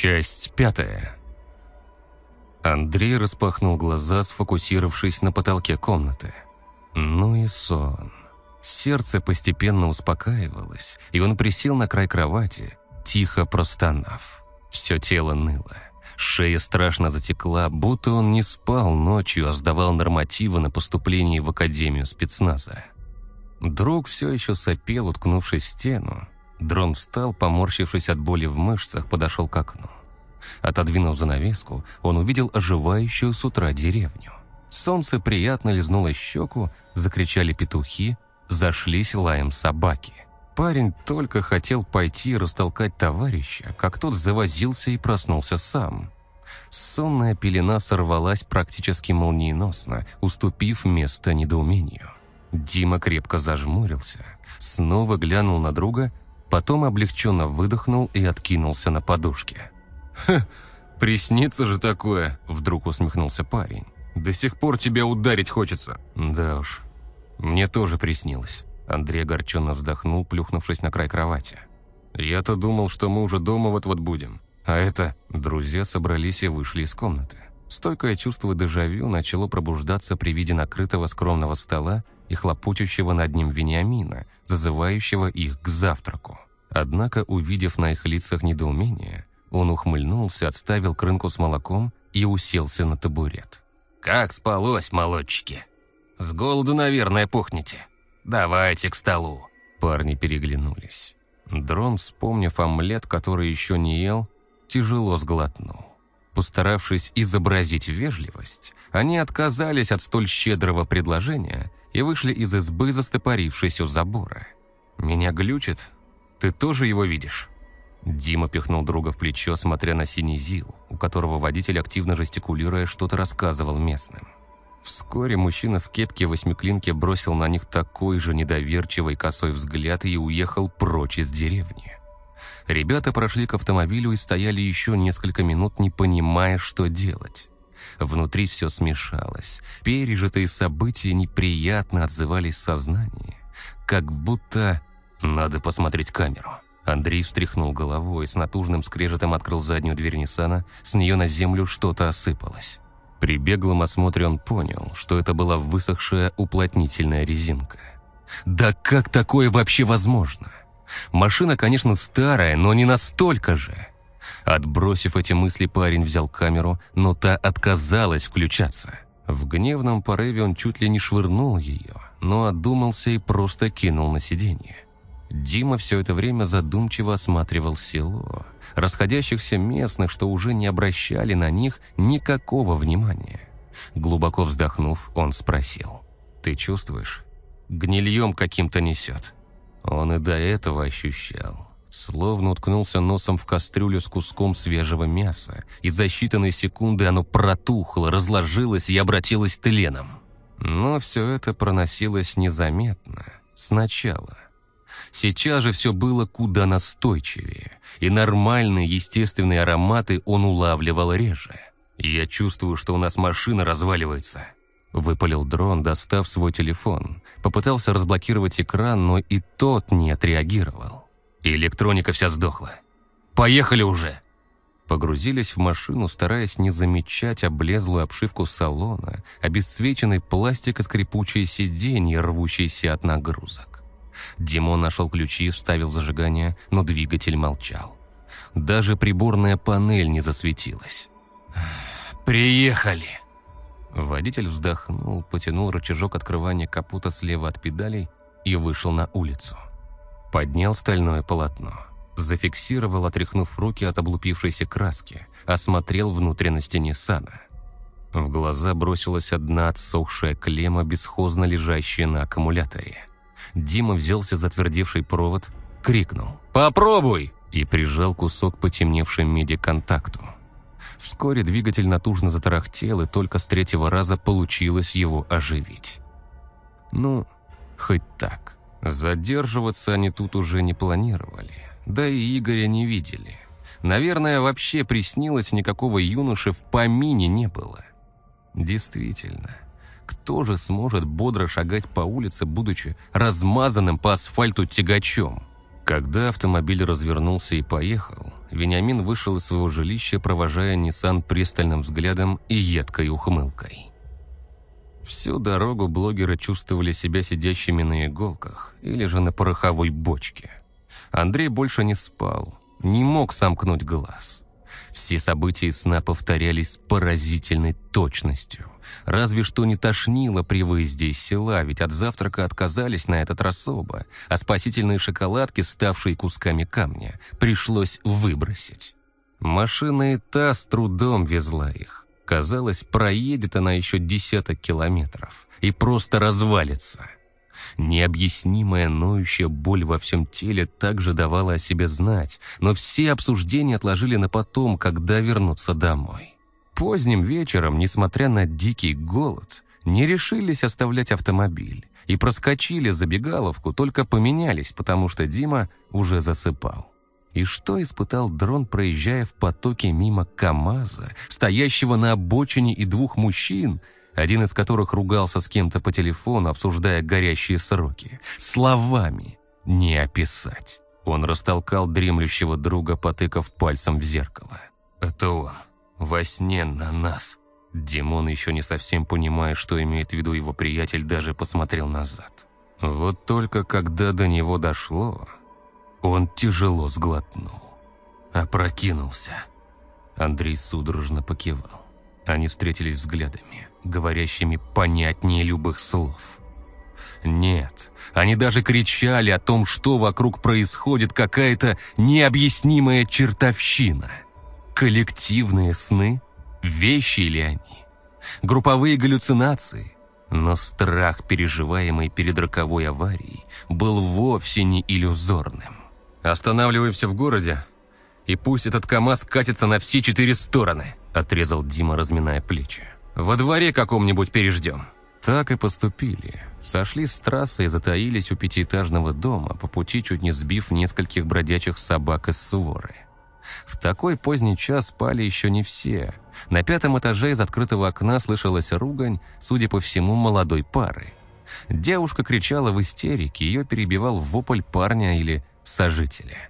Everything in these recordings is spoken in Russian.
Часть пятая. Андрей распахнул глаза, сфокусировавшись на потолке комнаты. Ну и сон. Сердце постепенно успокаивалось, и он присел на край кровати, тихо простонав. Все тело ныло. Шея страшно затекла, будто он не спал ночью, а сдавал нормативы на поступление в Академию спецназа. Друг все еще сопел, уткнувшись в стену. Дрон встал, поморщившись от боли в мышцах, подошел к окну. Отодвинув занавеску, он увидел оживающую с утра деревню. Солнце приятно лизнуло щеку, закричали петухи, зашлись лаем собаки. Парень только хотел пойти растолкать товарища, как тот завозился и проснулся сам. Сонная пелена сорвалась практически молниеносно, уступив место недоумению. Дима крепко зажмурился, снова глянул на друга, потом облегченно выдохнул и откинулся на подушке. «Ха, приснится же такое!» – вдруг усмехнулся парень. «До сих пор тебя ударить хочется!» «Да уж, мне тоже приснилось». Андрей огорченно вздохнул, плюхнувшись на край кровати. «Я-то думал, что мы уже дома вот-вот будем. А это...» Друзья собрались и вышли из комнаты. Стойкое чувство дежавю начало пробуждаться при виде накрытого скромного стола и хлопочущего над ним Вениамина, зазывающего их к завтраку. Однако, увидев на их лицах недоумение, он ухмыльнулся, отставил крынку с молоком и уселся на табурет. «Как спалось, молодчики? С голоду, наверное, пухнете. Давайте к столу». Парни переглянулись. Дрон, вспомнив омлет, который еще не ел, тяжело сглотнул. Постаравшись изобразить вежливость, они отказались от столь щедрого предложения и вышли из избы, застопорившись у забора. «Меня глючит? Ты тоже его видишь?» Дима пихнул друга в плечо, смотря на синий ЗИЛ, у которого водитель, активно жестикулируя, что-то рассказывал местным. Вскоре мужчина в кепке восьмиклинке бросил на них такой же недоверчивый косой взгляд и уехал прочь из деревни. Ребята прошли к автомобилю и стояли еще несколько минут, не понимая, что делать. Внутри все смешалось. Пережитые события неприятно отзывались в сознании. Как будто... Надо посмотреть камеру. Андрей встряхнул головой, с натужным скрежетом открыл заднюю дверь Ниссана, с нее на землю что-то осыпалось. При беглом осмотре он понял, что это была высохшая уплотнительная резинка. Да как такое вообще возможно? Машина, конечно, старая, но не настолько же. Отбросив эти мысли, парень взял камеру, но та отказалась включаться. В гневном порыве он чуть ли не швырнул ее, но отдумался и просто кинул на сиденье. Дима все это время задумчиво осматривал село, расходящихся местных, что уже не обращали на них никакого внимания. Глубоко вздохнув, он спросил. «Ты чувствуешь? Гнильем каким-то несет». Он и до этого ощущал. Словно уткнулся носом в кастрюлю с куском свежего мяса, и за считанные секунды оно протухло, разложилось и обратилось тленом. Но все это проносилось незаметно, сначала – Сейчас же все было куда настойчивее, и нормальные естественные ароматы он улавливал реже. «Я чувствую, что у нас машина разваливается», — выпалил дрон, достав свой телефон. Попытался разблокировать экран, но и тот не отреагировал. Электроника вся сдохла. «Поехали уже!» Погрузились в машину, стараясь не замечать облезлую обшивку салона, обесцвеченный пластик и скрипучие сиденья, рвущиеся от нагрузок. Димон нашел ключи, и вставил зажигание, но двигатель молчал. Даже приборная панель не засветилась. «Приехали!» Водитель вздохнул, потянул рычажок открывания капота слева от педалей и вышел на улицу. Поднял стальное полотно. Зафиксировал, отряхнув руки от облупившейся краски, осмотрел внутренности Ниссана. В глаза бросилась одна отсохшая клемма, бесхозно лежащая на аккумуляторе. Дима взялся за твердевший провод, крикнул «Попробуй!» и прижал кусок потемневшей меди к контакту. Вскоре двигатель натужно затарахтел, и только с третьего раза получилось его оживить. Ну, хоть так. Задерживаться они тут уже не планировали. Да и Игоря не видели. Наверное, вообще приснилось, никакого юноши в помине не было. Действительно, кто же сможет бодро шагать по улице, будучи размазанным по асфальту тягачом? Когда автомобиль развернулся и поехал, Вениамин вышел из своего жилища, провожая Ниссан пристальным взглядом и едкой ухмылкой. Всю дорогу блогеры чувствовали себя сидящими на иголках или же на пороховой бочке. Андрей больше не спал, не мог сомкнуть глаз. Все события сна повторялись с поразительной точностью. Разве что не тошнило при выезде из села, ведь от завтрака отказались на этот раз оба, а спасительные шоколадки, ставшие кусками камня, пришлось выбросить. Машина и та с трудом везла их. Казалось, проедет она еще десяток километров и просто развалится. Необъяснимая ноющая боль во всем теле также давала о себе знать, но все обсуждения отложили на потом, когда вернуться домой. Поздним вечером, несмотря на дикий голод, не решились оставлять автомобиль и проскочили забегаловку, только поменялись, потому что Дима уже засыпал. И что испытал дрон, проезжая в потоке мимо КамАЗа, стоящего на обочине и двух мужчин, один из которых ругался с кем-то по телефону, обсуждая горящие сроки. Словами не описать. Он растолкал дремлющего друга, потыкав пальцем в зеркало. «Это он. Во сне на нас». Димон, еще не совсем понимая, что имеет в виду его приятель, даже посмотрел назад. Вот только когда до него дошло, он тяжело сглотнул. Опрокинулся. Андрей судорожно покивал. Они встретились взглядами, говорящими понятнее любых слов. Нет, они даже кричали о том, что вокруг происходит какая-то необъяснимая чертовщина. Коллективные сны? Вещи ли они? Групповые галлюцинации? Но страх, переживаемый перед роковой аварией, был вовсе не иллюзорным. «Останавливаемся в городе, и пусть этот КАМАЗ катится на все четыре стороны», отрезал Дима, разминая плечи. «Во дворе каком-нибудь переждем». Так и поступили. Сошли с трассы и затаились у пятиэтажного дома, по пути чуть не сбив нескольких бродячих собак из своры. В такой поздний час спали еще не все. На пятом этаже из открытого окна слышалась ругань, судя по всему, молодой пары. Девушка кричала в истерике, ее перебивал вопль парня или сожителя.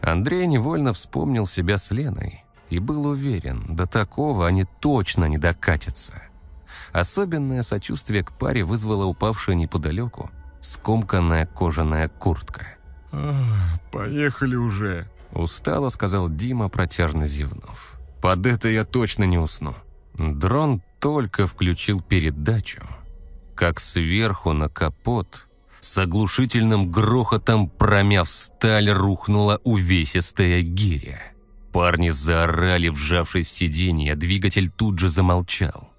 Андрей невольно вспомнил себя с Леной и был уверен, до такого они точно не докатятся. Особенное сочувствие к паре вызвала упавшая неподалеку скомканная кожаная куртка. «Поехали уже», – устало сказал Дима, протяжно зевнув. «Под это я точно не усну». Дрон только включил передачу, как сверху на капот с оглушительным грохотом промяв сталь рухнула увесистая гиря. Парни заорали, вжавшись в сиденье, двигатель тут же замолчал.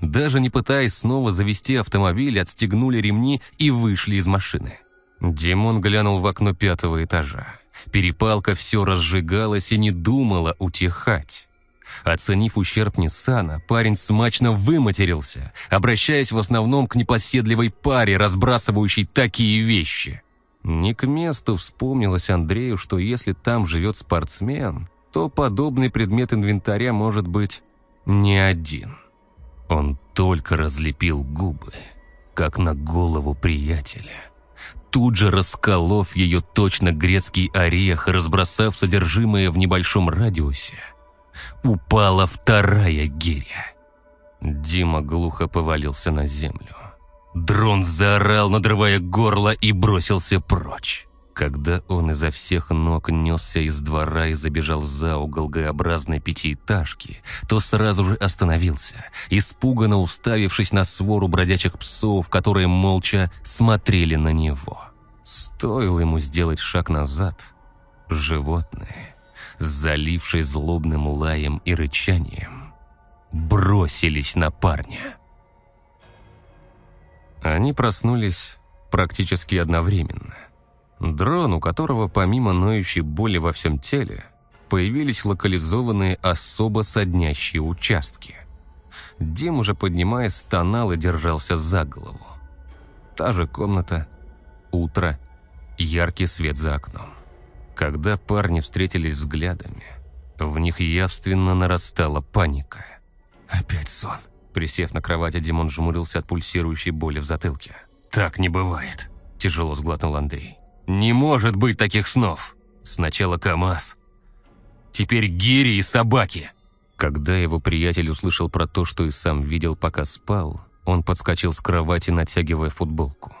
Даже не пытаясь снова завести автомобиль, отстегнули ремни и вышли из машины. Димон глянул в окно пятого этажа. Перепалка все разжигалась и не думала утихать. Оценив ущерб Ниссана, парень смачно выматерился, обращаясь в основном к непоседливой паре, разбрасывающей такие вещи. Не к месту вспомнилось Андрею, что если там живет спортсмен, то подобный предмет инвентаря может быть не один. Он только разлепил губы, как на голову приятеля. Тут же расколов ее точно грецкий орех разбросав содержимое в небольшом радиусе, упала вторая гиря. Дима глухо повалился на землю. Дрон заорал, надрывая горло, и бросился прочь. Когда он изо всех ног несся из двора и забежал за угол Г-образной пятиэтажки, то сразу же остановился, испуганно уставившись на свору бродячих псов, которые молча смотрели на него. Стоило ему сделать шаг назад, животные, залившись злобным лаем и рычанием, бросились на парня. Они проснулись практически одновременно. Дрон, у которого помимо ноющей боли во всем теле, появились локализованные особо соднящие участки. Дим, уже поднимаясь, стонал и держался за голову. Та же комната, утро, яркий свет за окном. Когда парни встретились взглядами, в них явственно нарастала паника. «Опять сон!» Присев на кровати, Димон жмурился от пульсирующей боли в затылке. «Так не бывает!» – тяжело сглотнул Андрей. Не может быть таких снов. Сначала КамАЗ, теперь гири и собаки. Когда его приятель услышал про то, что и сам видел, пока спал, он подскочил с кровати, натягивая футболку.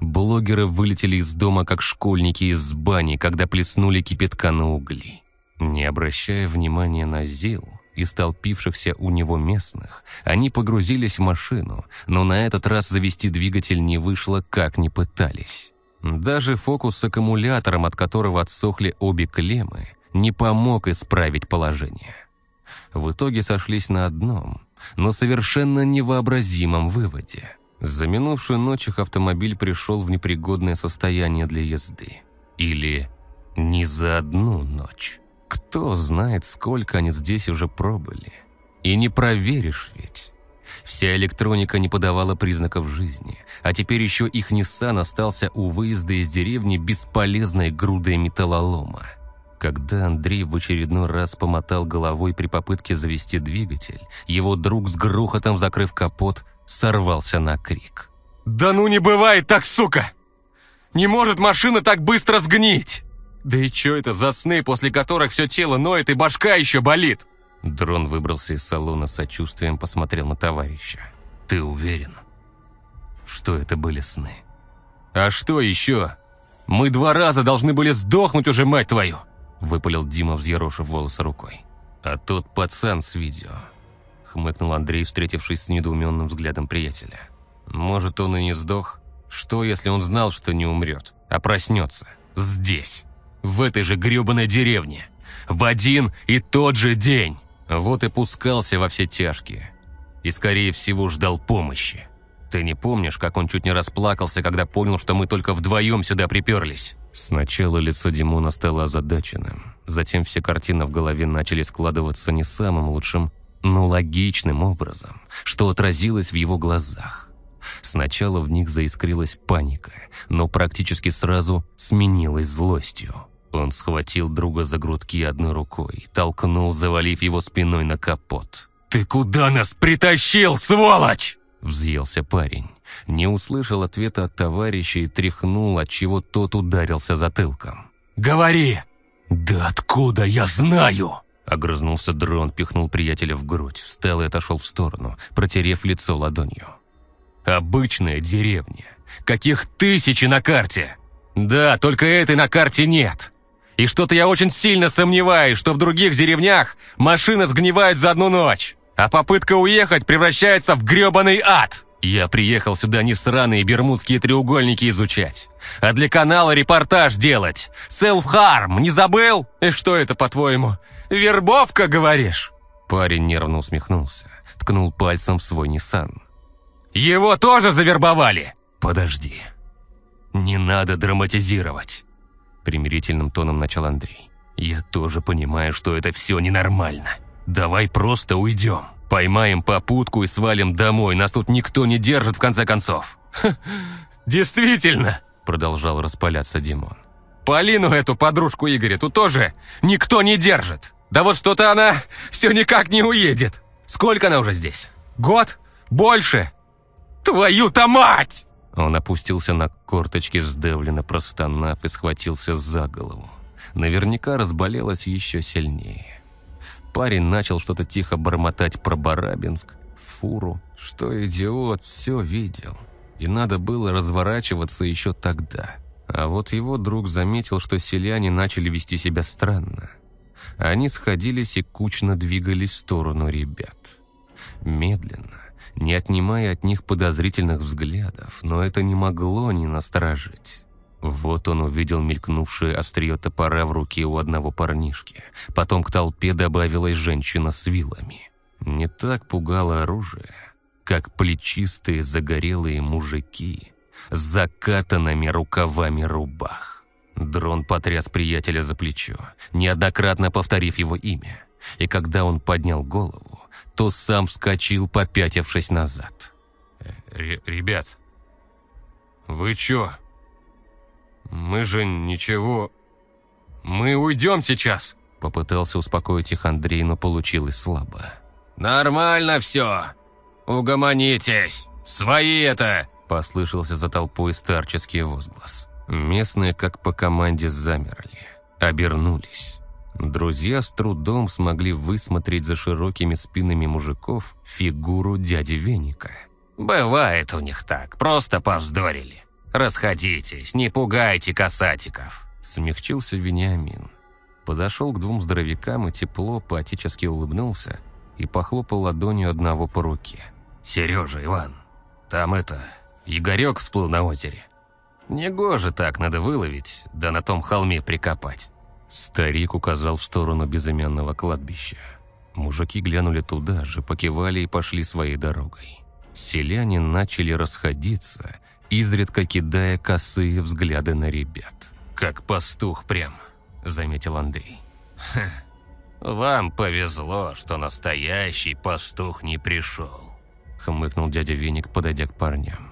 Блогеры вылетели из дома, как школьники из бани, когда плеснули кипятка на угли. Не обращая внимания на Зил и столпившихся у него местных, они погрузились в машину, но на этот раз завести двигатель не вышло, как ни пытались. Даже фокус с аккумулятором, от которого отсохли обе клеммы, не помог исправить положение. В итоге сошлись на одном, но совершенно невообразимом выводе – за минувшую ночь их автомобиль пришел в непригодное состояние для езды. Или не за одну ночь. Кто знает, сколько они здесь уже пробыли. И не проверишь ведь. Вся электроника не подавала признаков жизни, а теперь еще их Nissan остался у выезда из деревни бесполезной грудой металлолома. Когда Андрей в очередной раз помотал головой при попытке завести двигатель, его друг с грохотом, закрыв капот, сорвался на крик. «Да ну не бывает так, сука! Не может машина так быстро сгнить! Да и чё это за сны, после которых все тело ноет и башка еще болит?» Дрон выбрался из салона с сочувствием, посмотрел на товарища. «Ты уверен, что это были сны?» «А что еще? Мы два раза должны были сдохнуть уже, мать твою!» Выпалил Дима, взъерошив волосы рукой. «А тот пацан с видео, хмыкнул Андрей, встретившись с недоуменным взглядом приятеля. «Может, он и не сдох? Что, если он знал, что не умрет, а проснется? Здесь, в этой же гребаной деревне, в один и тот же день!» Вот и пускался во все тяжкие. И, скорее всего, ждал помощи. Ты не помнишь, как он чуть не расплакался, когда понял, что мы только вдвоем сюда приперлись? Сначала лицо Димона стало озадаченным. Затем все картины в голове начали складываться не самым лучшим но логичным образом, что отразилось в его глазах. Сначала в них заискрилась паника, но практически сразу сменилась злостью. Он схватил друга за грудки одной рукой, толкнул, завалив его спиной на капот. «Ты куда нас притащил, сволочь?» Взъелся парень. Не услышал ответа от товарища и тряхнул, от чего тот ударился затылком. «Говори!» «Да откуда я знаю?» Огрызнулся дрон, пихнул приятеля в грудь, встал и отошел в сторону, протерев лицо ладонью. «Обычная деревня. Каких тысячи на карте? Да, только этой на карте нет. И что-то я очень сильно сомневаюсь, что в других деревнях машина сгнивает за одну ночь, а попытка уехать превращается в грёбаный ад. Я приехал сюда не сраные бермудские треугольники изучать, а для канала репортаж делать. Self-harm, не забыл? И что это, по-твоему, Вербовка, говоришь?» Парень нервно усмехнулся, ткнул пальцем в свой Ниссан. «Его тоже завербовали?» «Подожди. Не надо драматизировать», — примирительным тоном начал Андрей. «Я тоже понимаю, что это все ненормально. Давай просто уйдем. Поймаем попутку и свалим домой. Нас тут никто не держит, в конце концов». «Действительно», — продолжал распаляться Димон. «Полину эту подружку Игоря тут тоже никто не держит. Да вот что-то она все никак не уедет. Сколько она уже здесь? Год? Больше? Твою-то мать!» Он опустился на корточки, сдавленно простонав и схватился за голову. Наверняка разболелась еще сильнее. Парень начал что-то тихо бормотать про Барабинск, фуру. Что идиот, все видел. И надо было разворачиваться еще тогда. А вот его друг заметил, что селяне начали вести себя странно. Они сходились и кучно двигались в сторону ребят. Медленно, не отнимая от них подозрительных взглядов, но это не могло не насторожить. Вот он увидел мелькнувшее острие топора в руке у одного парнишки. Потом к толпе добавилась женщина с вилами. Не так пугало оружие, как плечистые загорелые мужики с закатанными рукавами рубах. Дрон потряс приятеля за плечо, неоднократно повторив его имя. И когда он поднял голову, то сам вскочил, попятившись назад. Р «Ребят, вы чё? Мы же ничего... Мы уйдем сейчас!» Попытался успокоить их Андрей, но получилось слабо. «Нормально все! Угомонитесь! Свои это!» Послышался за толпой старческий возглас. Местные, как по команде, замерли, обернулись. Друзья с трудом смогли высмотреть за широкими спинами мужиков фигуру дяди Веника. «Бывает у них так, просто повздорили. Расходитесь, не пугайте касатиков», — смягчился Вениамин. Подошел к двум здоровякам и тепло, поотечески улыбнулся и похлопал ладонью одного по руке. «Сережа, Иван, там это, Игорек всплыл на озере. Негоже так надо выловить, да на том холме прикопать». Старик указал в сторону безымянного кладбища. Мужики глянули туда же, покивали и пошли своей дорогой. Селяне начали расходиться, изредка кидая косые взгляды на ребят. «Как пастух прям», — заметил Андрей. «Хм, вам повезло, что настоящий пастух не пришел», — хмыкнул дядя Веник, подойдя к парням.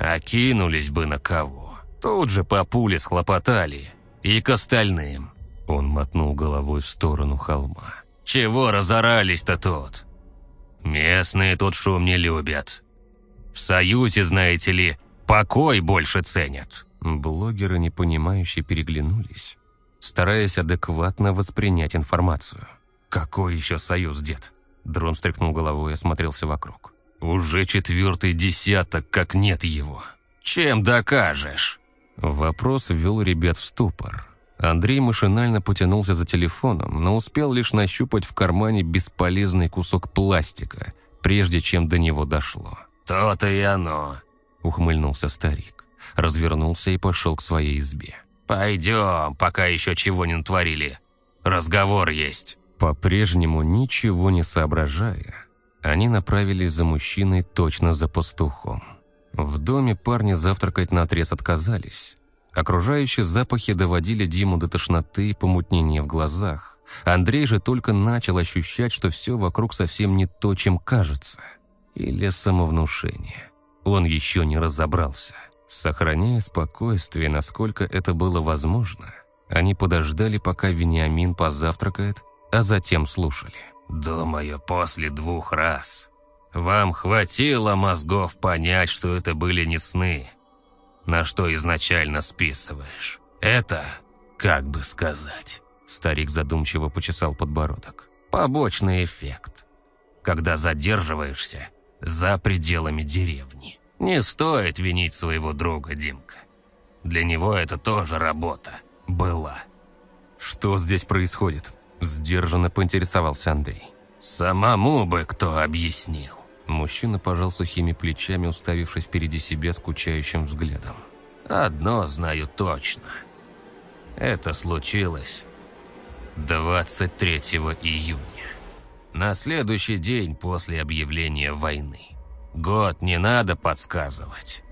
«Окинулись бы на кого. Тут же по пуле схлопотали. И к остальным». Он мотнул головой в сторону холма. «Чего разорались-то тут? Местные тут шум не любят. В Союзе, знаете ли, покой больше ценят». Блогеры, непонимающе, переглянулись, стараясь адекватно воспринять информацию. «Какой еще союз, дед?» Дрон стряхнул головой и осмотрелся вокруг. «Уже четвертый десяток, как нет его. Чем докажешь?» Вопрос ввел ребят в ступор. Андрей машинально потянулся за телефоном, но успел лишь нащупать в кармане бесполезный кусок пластика, прежде чем до него дошло. «То-то и оно», — ухмыльнулся старик. Развернулся и пошел к своей избе. «Пойдем, пока еще чего не натворили. Разговор есть». По-прежнему ничего не соображая, они направились за мужчиной точно за пастухом. В доме парни завтракать наотрез отказались. Окружающие запахи доводили Диму до тошноты и помутнения в глазах. Андрей же только начал ощущать, что все вокруг совсем не то, чем кажется. Или самовнушение. Он еще не разобрался. Сохраняя спокойствие, насколько это было возможно, они подождали, пока Вениамин позавтракает, а затем слушали. «Думаю, после двух раз вам хватило мозгов понять, что это были не сны, на что изначально списываешь. Это, как бы сказать...» Старик задумчиво почесал подбородок. «Побочный эффект, когда задерживаешься за пределами деревни. Не стоит винить своего друга, Димка. Для него это тоже работа. Была». «Что здесь происходит?» Сдержанно поинтересовался Андрей. «Самому бы кто объяснил». Мужчина пожал сухими плечами, уставившись впереди себя скучающим взглядом. «Одно знаю точно. Это случилось 23 июня. На следующий день после объявления войны. Год не надо подсказывать.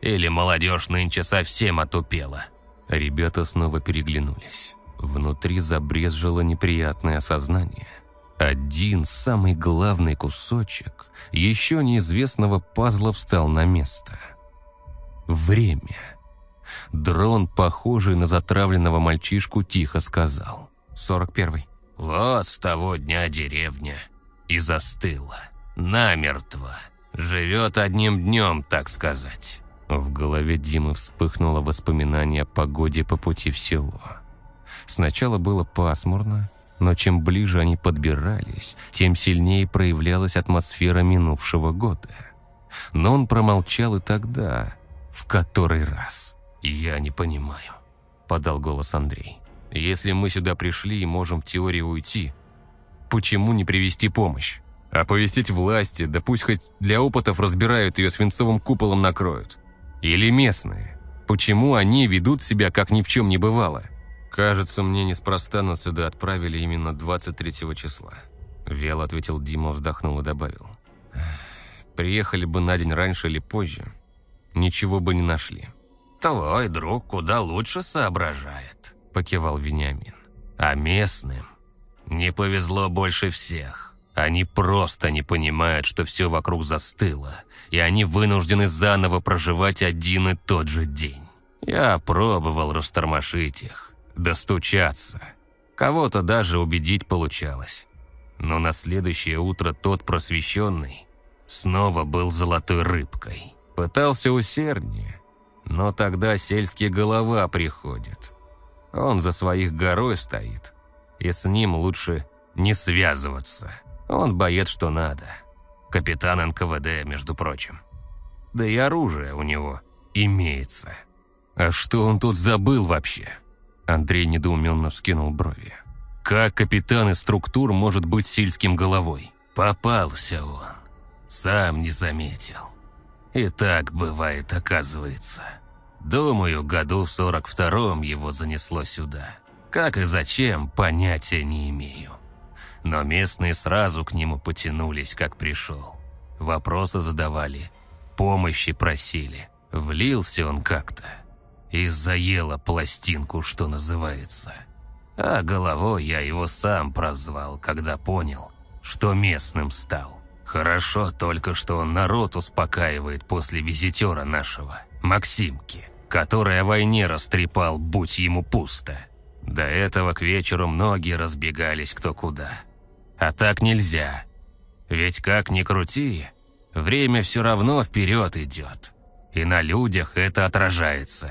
Или молодежь нынче совсем отупела». Ребята снова переглянулись. Внутри забрезжило неприятное осознание – один, самый главный кусочек еще неизвестного пазла встал на место. Время. Дрон, похожий на затравленного мальчишку, тихо сказал. «Сорок первый». «Вот с того дня деревня и застыла. Намертво. Живет одним днем, так сказать». В голове Димы вспыхнуло воспоминание о погоде по пути в село. Сначала было пасмурно, но чем ближе они подбирались, тем сильнее проявлялась атмосфера минувшего года. Но он промолчал и тогда, в который раз. «Я не понимаю», — подал голос Андрей. «Если мы сюда пришли и можем в теории уйти, почему не привести помощь? Оповестить власти, да пусть хоть для опытов разбирают ее свинцовым куполом накроют. Или местные. Почему они ведут себя, как ни в чем не бывало?» «Кажется, мне неспроста нас сюда отправили именно 23 числа», – вяло ответил Дима, вздохнул и добавил. «Приехали бы на день раньше или позже, ничего бы не нашли». «Твой друг куда лучше соображает», – покивал Вениамин. «А местным не повезло больше всех. Они просто не понимают, что все вокруг застыло, и они вынуждены заново проживать один и тот же день. Я пробовал растормошить их, достучаться. Кого-то даже убедить получалось. Но на следующее утро тот просвещенный снова был золотой рыбкой. Пытался усерднее, Но тогда сельский голова приходит. Он за своих горой стоит, и с ним лучше не связываться. Он боец что надо. Капитан НКВД, между прочим. Да и оружие у него имеется. А что он тут забыл вообще? Андрей недоуменно вскинул брови. Как капитан из структур может быть сельским головой? Попался он. Сам не заметил. И так бывает, оказывается. Думаю, году в сорок втором его занесло сюда. Как и зачем, понятия не имею. Но местные сразу к нему потянулись, как пришел. Вопросы задавали, помощи просили. Влился он как-то. И заело пластинку, что называется. А головой я его сам прозвал, когда понял, что местным стал. Хорошо только, что он народ успокаивает после визитера нашего, Максимки, который о войне растрепал, будь ему пусто. До этого к вечеру многие разбегались кто куда. А так нельзя. Ведь как ни крути, время все равно вперед идет. И на людях это отражается.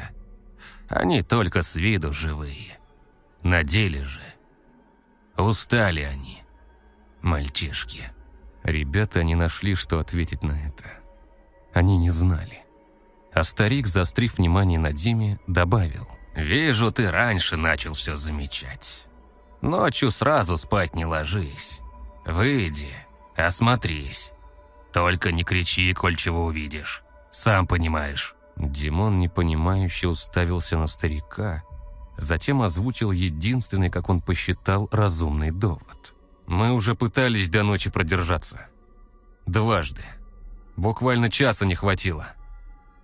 Они только с виду живые. На деле же. Устали они, мальчишки. Ребята не нашли, что ответить на это. Они не знали. А старик, заострив внимание на Диме, добавил. «Вижу, ты раньше начал все замечать. Ночью сразу спать не ложись. Выйди, осмотрись. Только не кричи, коль чего увидишь. Сам понимаешь». Димон непонимающе уставился на старика, затем озвучил единственный, как он посчитал, разумный довод. «Мы уже пытались до ночи продержаться. Дважды. Буквально часа не хватило.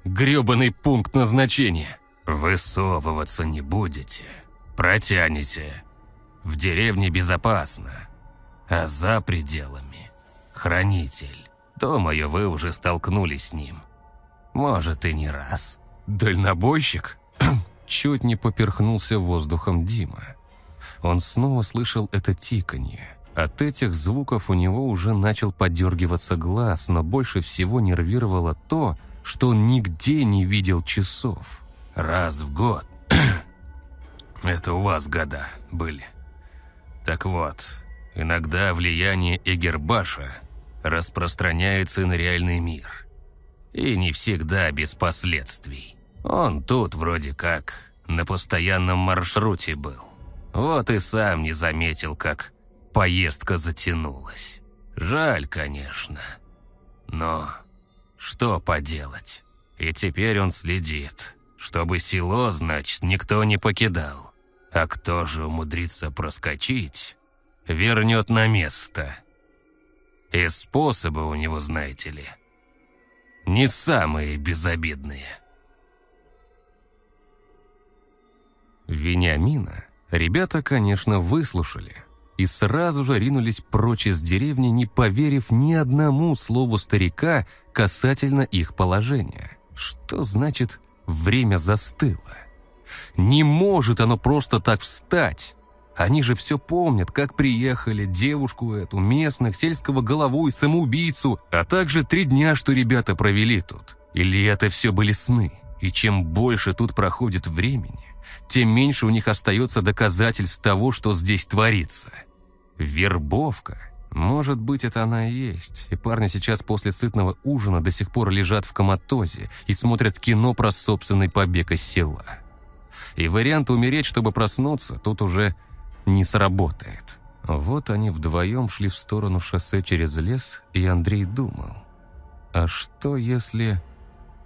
Грёбаный пункт назначения. Высовываться не будете. Протянете. В деревне безопасно. А за пределами – хранитель. Думаю, вы уже столкнулись с ним. Может, и не раз. Дальнобойщик? Чуть не поперхнулся воздухом Дима. Он снова слышал это тиканье. От этих звуков у него уже начал подергиваться глаз, но больше всего нервировало то, что он нигде не видел часов. Раз в год. Это у вас года были. Так вот, иногда влияние Эгербаша распространяется и на реальный мир. И не всегда без последствий. Он тут вроде как на постоянном маршруте был. Вот и сам не заметил, как поездка затянулась. Жаль, конечно. Но что поделать? И теперь он следит, чтобы село, значит, никто не покидал. А кто же умудрится проскочить, вернет на место. И способы у него, знаете ли, не самые безобидные. Вениамина ребята, конечно, выслушали и сразу же ринулись прочь из деревни, не поверив ни одному слову старика касательно их положения. Что значит «время застыло»? Не может оно просто так встать. Они же все помнят, как приехали, девушку эту, местных, сельского голову и самоубийцу, а также три дня, что ребята провели тут. Или это все были сны? И чем больше тут проходит времени, тем меньше у них остается доказательств того, что здесь творится. Вербовка. Может быть, это она и есть. И парни сейчас после сытного ужина до сих пор лежат в коматозе и смотрят кино про собственный побег из села. И вариант умереть, чтобы проснуться, тут уже не сработает. Вот они вдвоем шли в сторону шоссе через лес, и Андрей думал. А что если...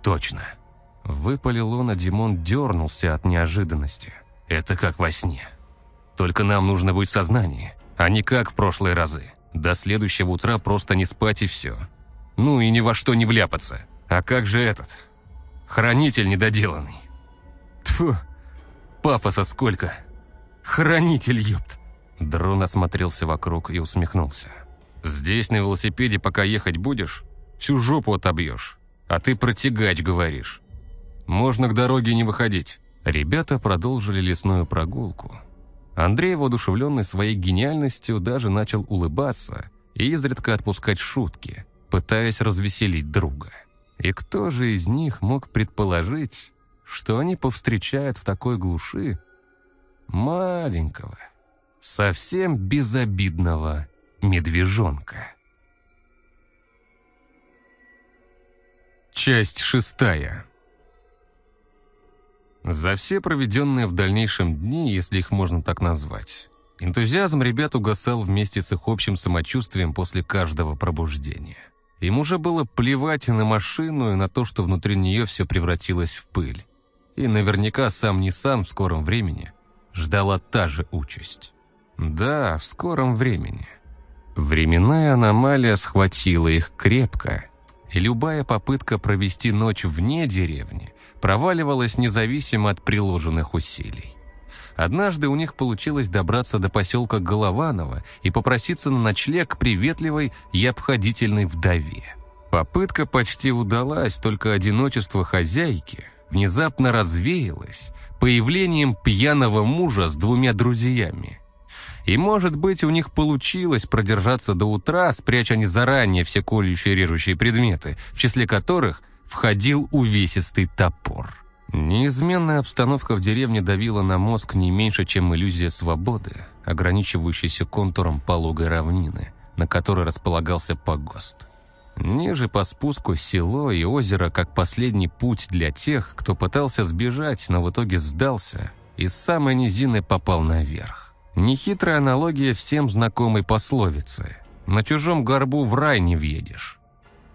Точно. Выпалил он, а Димон дернулся от неожиданности. Это как во сне. Только нам нужно быть в сознании, а не как в прошлые разы. До следующего утра просто не спать и все. Ну и ни во что не вляпаться. А как же этот? Хранитель недоделанный. Тьфу, пафоса сколько. Хранитель, ёпт. Дрон осмотрелся вокруг и усмехнулся. «Здесь на велосипеде пока ехать будешь, всю жопу отобьешь. А ты про тягач говоришь. Можно к дороге не выходить». Ребята продолжили лесную прогулку. Андрей, воодушевленный своей гениальностью, даже начал улыбаться и изредка отпускать шутки, пытаясь развеселить друга. И кто же из них мог предположить, что они повстречают в такой глуши маленького, совсем безобидного медвежонка. Часть шестая. За все проведенные в дальнейшем дни, если их можно так назвать, энтузиазм ребят угасал вместе с их общим самочувствием после каждого пробуждения. Им уже было плевать и на машину, и на то, что внутри нее все превратилось в пыль. И наверняка сам не сам в скором времени ждала та же участь. Да, в скором времени. Временная аномалия схватила их крепко, и любая попытка провести ночь вне деревни проваливалась независимо от приложенных усилий. Однажды у них получилось добраться до поселка Голованово и попроситься на ночлег к приветливой и обходительной вдове. Попытка почти удалась, только одиночество хозяйки внезапно развеялось появлением пьяного мужа с двумя друзьями. И, может быть, у них получилось продержаться до утра, спряча они заранее все колющие режущие предметы, в числе которых входил увесистый топор. Неизменная обстановка в деревне давила на мозг не меньше, чем иллюзия свободы, ограничивающаяся контуром пологой равнины, на которой располагался погост. Ниже по спуску село и озеро как последний путь для тех, кто пытался сбежать, но в итоге сдался и с самой низины попал наверх. Нехитрая аналогия всем знакомой пословицы «На чужом горбу в рай не въедешь».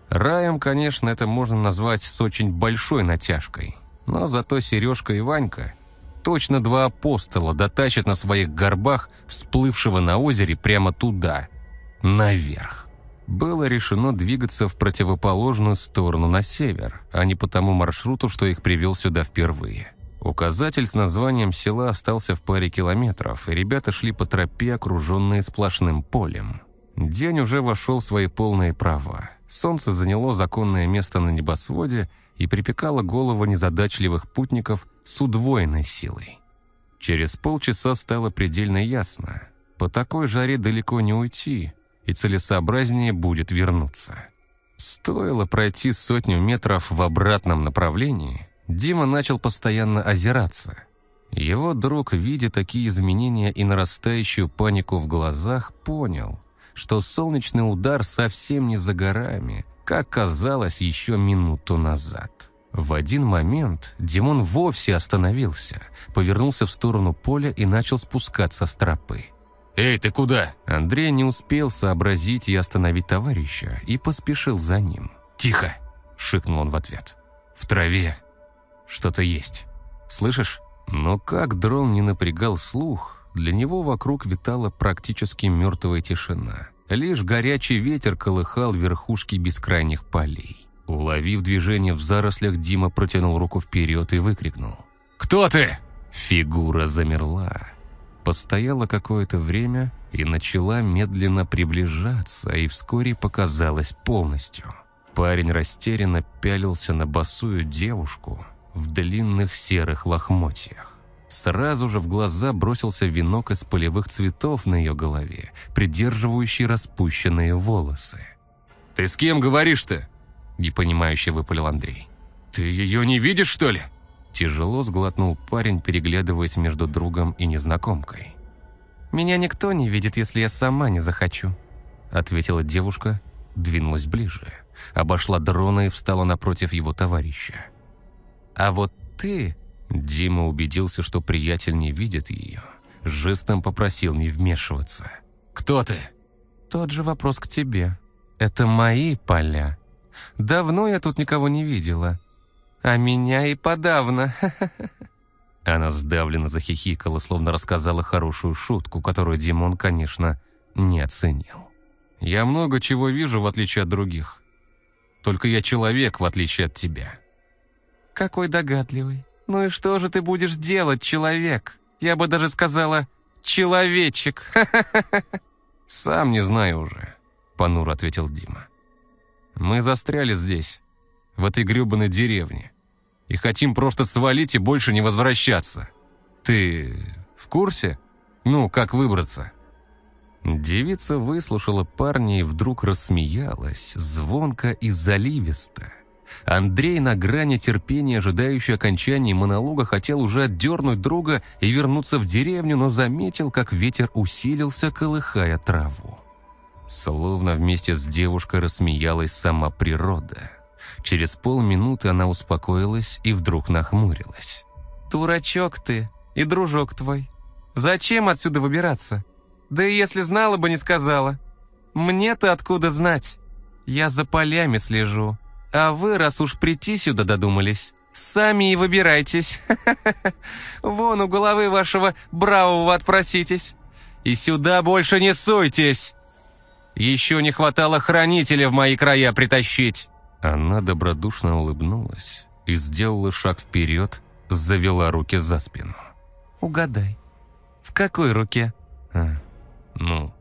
Раем, конечно, это можно назвать с очень большой натяжкой – но зато Сережка и Ванька, точно два апостола, дотащат на своих горбах всплывшего на озере прямо туда, наверх. Было решено двигаться в противоположную сторону на север, а не по тому маршруту, что их привел сюда впервые. Указатель с названием села остался в паре километров, и ребята шли по тропе, окруженные сплошным полем. День уже вошел в свои полные права. Солнце заняло законное место на небосводе, и припекала голову незадачливых путников с удвоенной силой. Через полчаса стало предельно ясно. По такой жаре далеко не уйти, и целесообразнее будет вернуться. Стоило пройти сотню метров в обратном направлении, Дима начал постоянно озираться. Его друг, видя такие изменения и нарастающую панику в глазах, понял, что солнечный удар совсем не за горами – как казалось еще минуту назад. В один момент Димон вовсе остановился, повернулся в сторону поля и начал спускаться с тропы. «Эй, ты куда?» Андрей не успел сообразить и остановить товарища и поспешил за ним. «Тихо!» – шикнул он в ответ. «В траве что-то есть. Слышишь?» Но как дрон не напрягал слух, для него вокруг витала практически мертвая тишина. Лишь горячий ветер колыхал верхушки бескрайних полей. Уловив движение в зарослях, Дима протянул руку вперед и выкрикнул. «Кто ты?» Фигура замерла. Постояла какое-то время и начала медленно приближаться, и вскоре показалась полностью. Парень растерянно пялился на босую девушку в длинных серых лохмотьях. Сразу же в глаза бросился венок из полевых цветов на ее голове, придерживающий распущенные волосы. «Ты с кем говоришь-то?» – непонимающе выпалил Андрей. «Ты ее не видишь, что ли?» Тяжело сглотнул парень, переглядываясь между другом и незнакомкой. «Меня никто не видит, если я сама не захочу», – ответила девушка, двинулась ближе, обошла дрона и встала напротив его товарища. «А вот ты Дима убедился, что приятель не видит ее. Жестом попросил не вмешиваться. «Кто ты?» «Тот же вопрос к тебе. Это мои поля. Давно я тут никого не видела. А меня и подавно». Она сдавленно захихикала, словно рассказала хорошую шутку, которую Димон, конечно, не оценил. «Я много чего вижу, в отличие от других. Только я человек, в отличие от тебя». «Какой догадливый. «Ну и что же ты будешь делать, человек? Я бы даже сказала, человечек!» «Сам не знаю уже», — понуро ответил Дима. «Мы застряли здесь, в этой грёбаной деревне, и хотим просто свалить и больше не возвращаться. Ты в курсе? Ну, как выбраться?» Девица выслушала парня и вдруг рассмеялась, звонко и заливисто. Андрей на грани терпения, ожидающий окончания монолога, хотел уже отдернуть друга и вернуться в деревню, но заметил, как ветер усилился, колыхая траву. Словно вместе с девушкой рассмеялась сама природа. Через полминуты она успокоилась и вдруг нахмурилась. «Дурачок ты и дружок твой. Зачем отсюда выбираться? Да и если знала бы, не сказала. Мне-то откуда знать? Я за полями слежу. А вы, раз уж прийти сюда додумались, сами и выбирайтесь. Вон у головы вашего бравого отпроситесь. И сюда больше не суйтесь. Еще не хватало хранителя в мои края притащить». Она добродушно улыбнулась и сделала шаг вперед, завела руки за спину. «Угадай, в какой руке?» а, «Ну,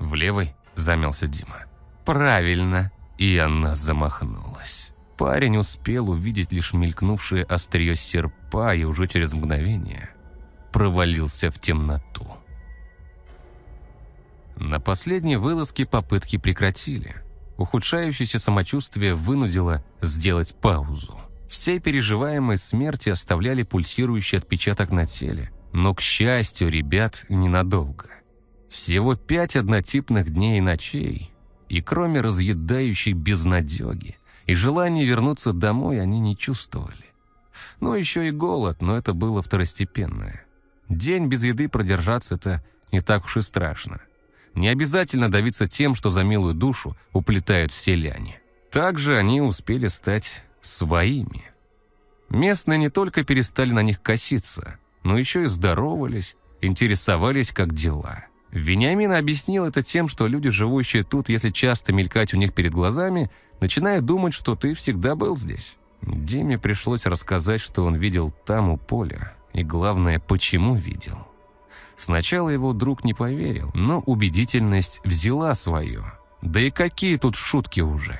в левой?» – замялся Дима. «Правильно!» И она замахнулась. Парень успел увидеть лишь мелькнувшее острие серпа и уже через мгновение провалился в темноту. На последней вылазке попытки прекратили. Ухудшающееся самочувствие вынудило сделать паузу. Все переживаемые смерти оставляли пульсирующий отпечаток на теле, но, к счастью, ребят ненадолго. Всего пять однотипных дней и ночей, и кроме разъедающей безнадеги и желания вернуться домой они не чувствовали. Ну, еще и голод, но это было второстепенное. День без еды продержаться – это не так уж и страшно. Не обязательно давиться тем, что за милую душу уплетают селяне. Также они успели стать своими. Местные не только перестали на них коситься, но еще и здоровались, интересовались, как дела. Вениамин объяснил это тем, что люди, живущие тут, если часто мелькать у них перед глазами, начинают думать, что ты всегда был здесь. Диме пришлось рассказать, что он видел там у поля, и главное, почему видел. Сначала его друг не поверил, но убедительность взяла свое. Да и какие тут шутки уже.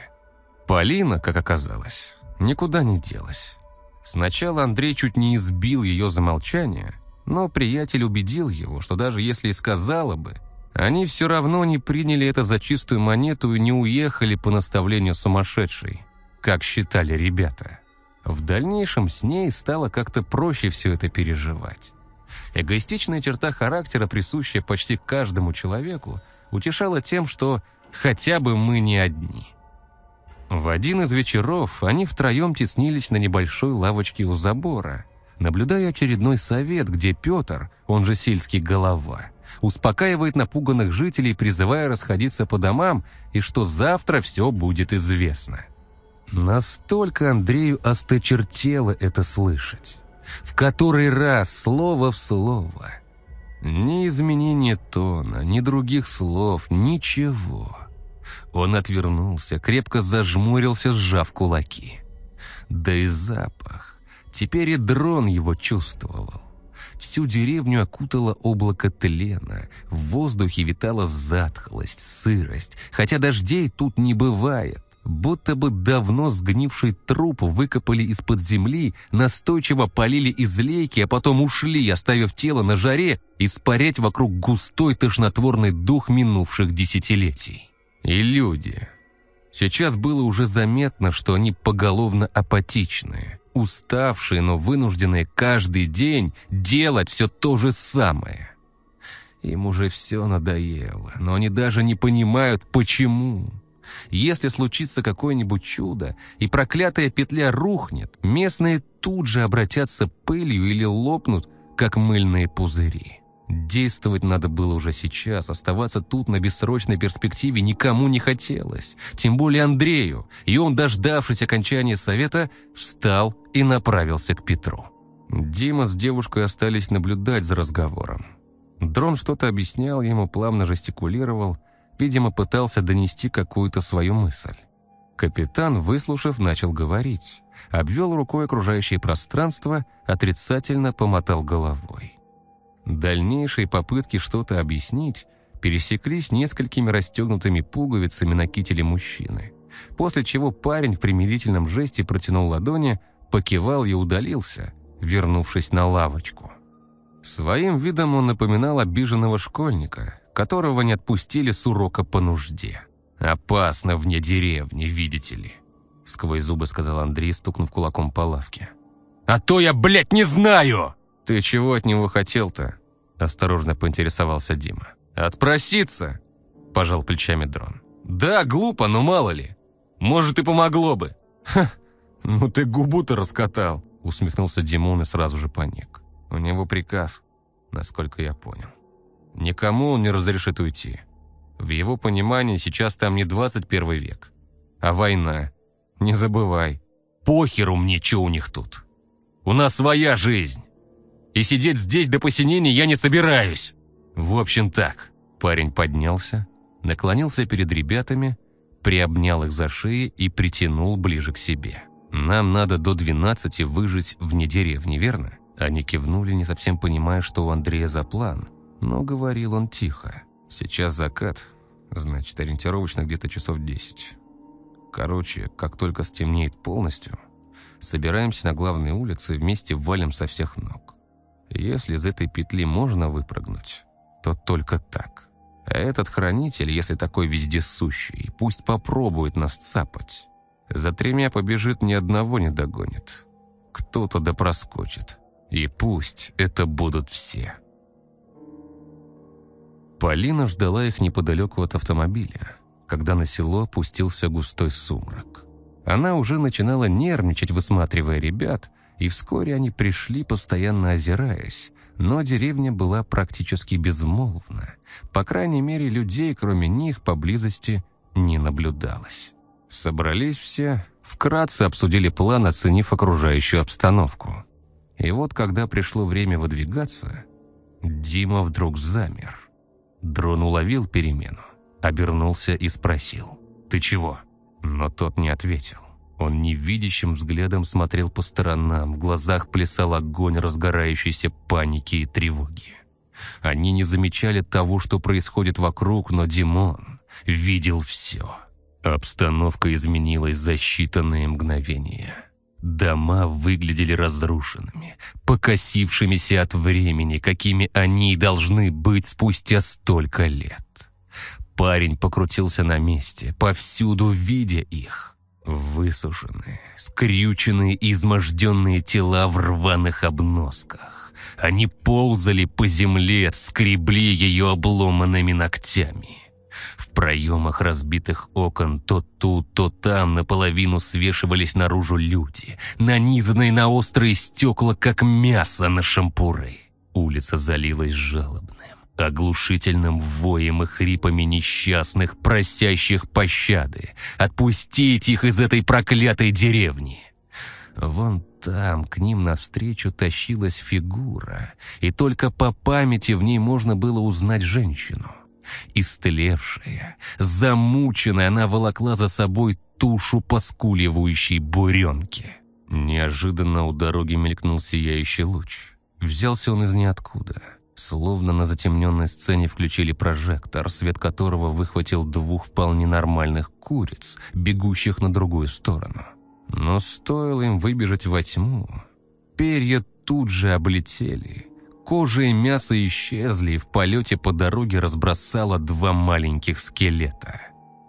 Полина, как оказалось, никуда не делась. Сначала Андрей чуть не избил ее за молчание, но приятель убедил его, что даже если и сказала бы, они все равно не приняли это за чистую монету и не уехали по наставлению сумасшедшей, как считали ребята. В дальнейшем с ней стало как-то проще все это переживать. Эгоистичная черта характера, присущая почти каждому человеку, утешала тем, что хотя бы мы не одни. В один из вечеров они втроем теснились на небольшой лавочке у забора, наблюдая очередной совет, где Петр, он же сельский голова, успокаивает напуганных жителей, призывая расходиться по домам, и что завтра все будет известно. Настолько Андрею осточертело это слышать в который раз слово в слово. Ни изменения тона, ни других слов, ничего. Он отвернулся, крепко зажмурился, сжав кулаки. Да и запах. Теперь и дрон его чувствовал. Всю деревню окутало облако тлена, в воздухе витала затхлость, сырость, хотя дождей тут не бывает. Будто бы давно сгнивший труп выкопали из-под земли, настойчиво полили из лейки, а потом ушли, оставив тело на жаре, испарять вокруг густой тошнотворный дух минувших десятилетий. И люди. Сейчас было уже заметно, что они поголовно апатичные, уставшие, но вынужденные каждый день делать все то же самое. Им уже все надоело, но они даже не понимают, почему. Если случится какое-нибудь чудо, и проклятая петля рухнет, местные тут же обратятся пылью или лопнут, как мыльные пузыри. Действовать надо было уже сейчас, оставаться тут на бессрочной перспективе никому не хотелось, тем более Андрею, и он, дождавшись окончания совета, встал и направился к Петру. Дима с девушкой остались наблюдать за разговором. Дрон что-то объяснял ему, плавно жестикулировал, Видимо, пытался донести какую-то свою мысль. Капитан, выслушав, начал говорить. Обвел рукой окружающее пространство, отрицательно помотал головой. Дальнейшие попытки что-то объяснить пересеклись несколькими расстегнутыми пуговицами на кителе мужчины, после чего парень в примирительном жесте протянул ладони, покивал и удалился, вернувшись на лавочку. Своим видом он напоминал обиженного школьника, которого не отпустили с урока по нужде. Опасно вне деревни, видите ли. — сквозь зубы сказал Андрей, стукнув кулаком по лавке. «А то я, блядь, не знаю!» «Ты чего от него хотел-то?» — осторожно поинтересовался Дима. «Отпроситься!» — пожал плечами дрон. «Да, глупо, но мало ли. Может, и помогло бы». «Ха, ну ты губу-то раскатал!» — усмехнулся Димон и сразу же паник. «У него приказ, насколько я понял. Никому он не разрешит уйти. В его понимании сейчас там не 21 век, а война. Не забывай. Похеру мне, что у них тут. У нас своя жизнь. И сидеть здесь до посинения я не собираюсь. В общем так. Парень поднялся, наклонился перед ребятами, приобнял их за шеи и притянул ближе к себе. «Нам надо до 12 выжить вне деревни, верно?» Они кивнули, не совсем понимая, что у Андрея за план, но говорил он тихо. «Сейчас закат, значит, ориентировочно где-то часов 10. Короче, как только стемнеет полностью, собираемся на главной улице и вместе валим со всех ног. Если из этой петли можно выпрыгнуть, то только так. А этот хранитель, если такой вездесущий, пусть попробует нас цапать. За тремя побежит, ни одного не догонит. Кто-то да проскочит. И пусть это будут все. Полина ждала их неподалеку от автомобиля когда на село опустился густой сумрак. Она уже начинала нервничать, высматривая ребят, и вскоре они пришли, постоянно озираясь, но деревня была практически безмолвна. По крайней мере, людей, кроме них, поблизости не наблюдалось. Собрались все, вкратце обсудили план, оценив окружающую обстановку. И вот, когда пришло время выдвигаться, Дима вдруг замер. Дрон уловил перемену обернулся и спросил «Ты чего?». Но тот не ответил. Он невидящим взглядом смотрел по сторонам, в глазах плясал огонь разгорающейся паники и тревоги. Они не замечали того, что происходит вокруг, но Димон видел все. Обстановка изменилась за считанные мгновения. Дома выглядели разрушенными, покосившимися от времени, какими они должны быть спустя столько лет. Парень покрутился на месте, повсюду видя их. Высушенные, скрюченные и изможденные тела в рваных обносках. Они ползали по земле, скребли ее обломанными ногтями. В проемах разбитых окон то тут, то там наполовину свешивались наружу люди, нанизанные на острые стекла, как мясо на шампуры. Улица залилась жалобным, оглушительным воем и хрипами несчастных, просящих пощады. Отпустить их из этой проклятой деревни. Вон там к ним навстречу тащилась фигура, и только по памяти в ней можно было узнать женщину. Истлевшая, замученная, она волокла за собой тушу поскуливающей буренки. Неожиданно у дороги мелькнул сияющий луч. Взялся он из ниоткуда — Словно на затемненной сцене включили прожектор, свет которого выхватил двух вполне нормальных куриц, бегущих на другую сторону. Но стоило им выбежать во тьму, перья тут же облетели. Кожа и мясо исчезли, и в полете по дороге разбросало два маленьких скелета.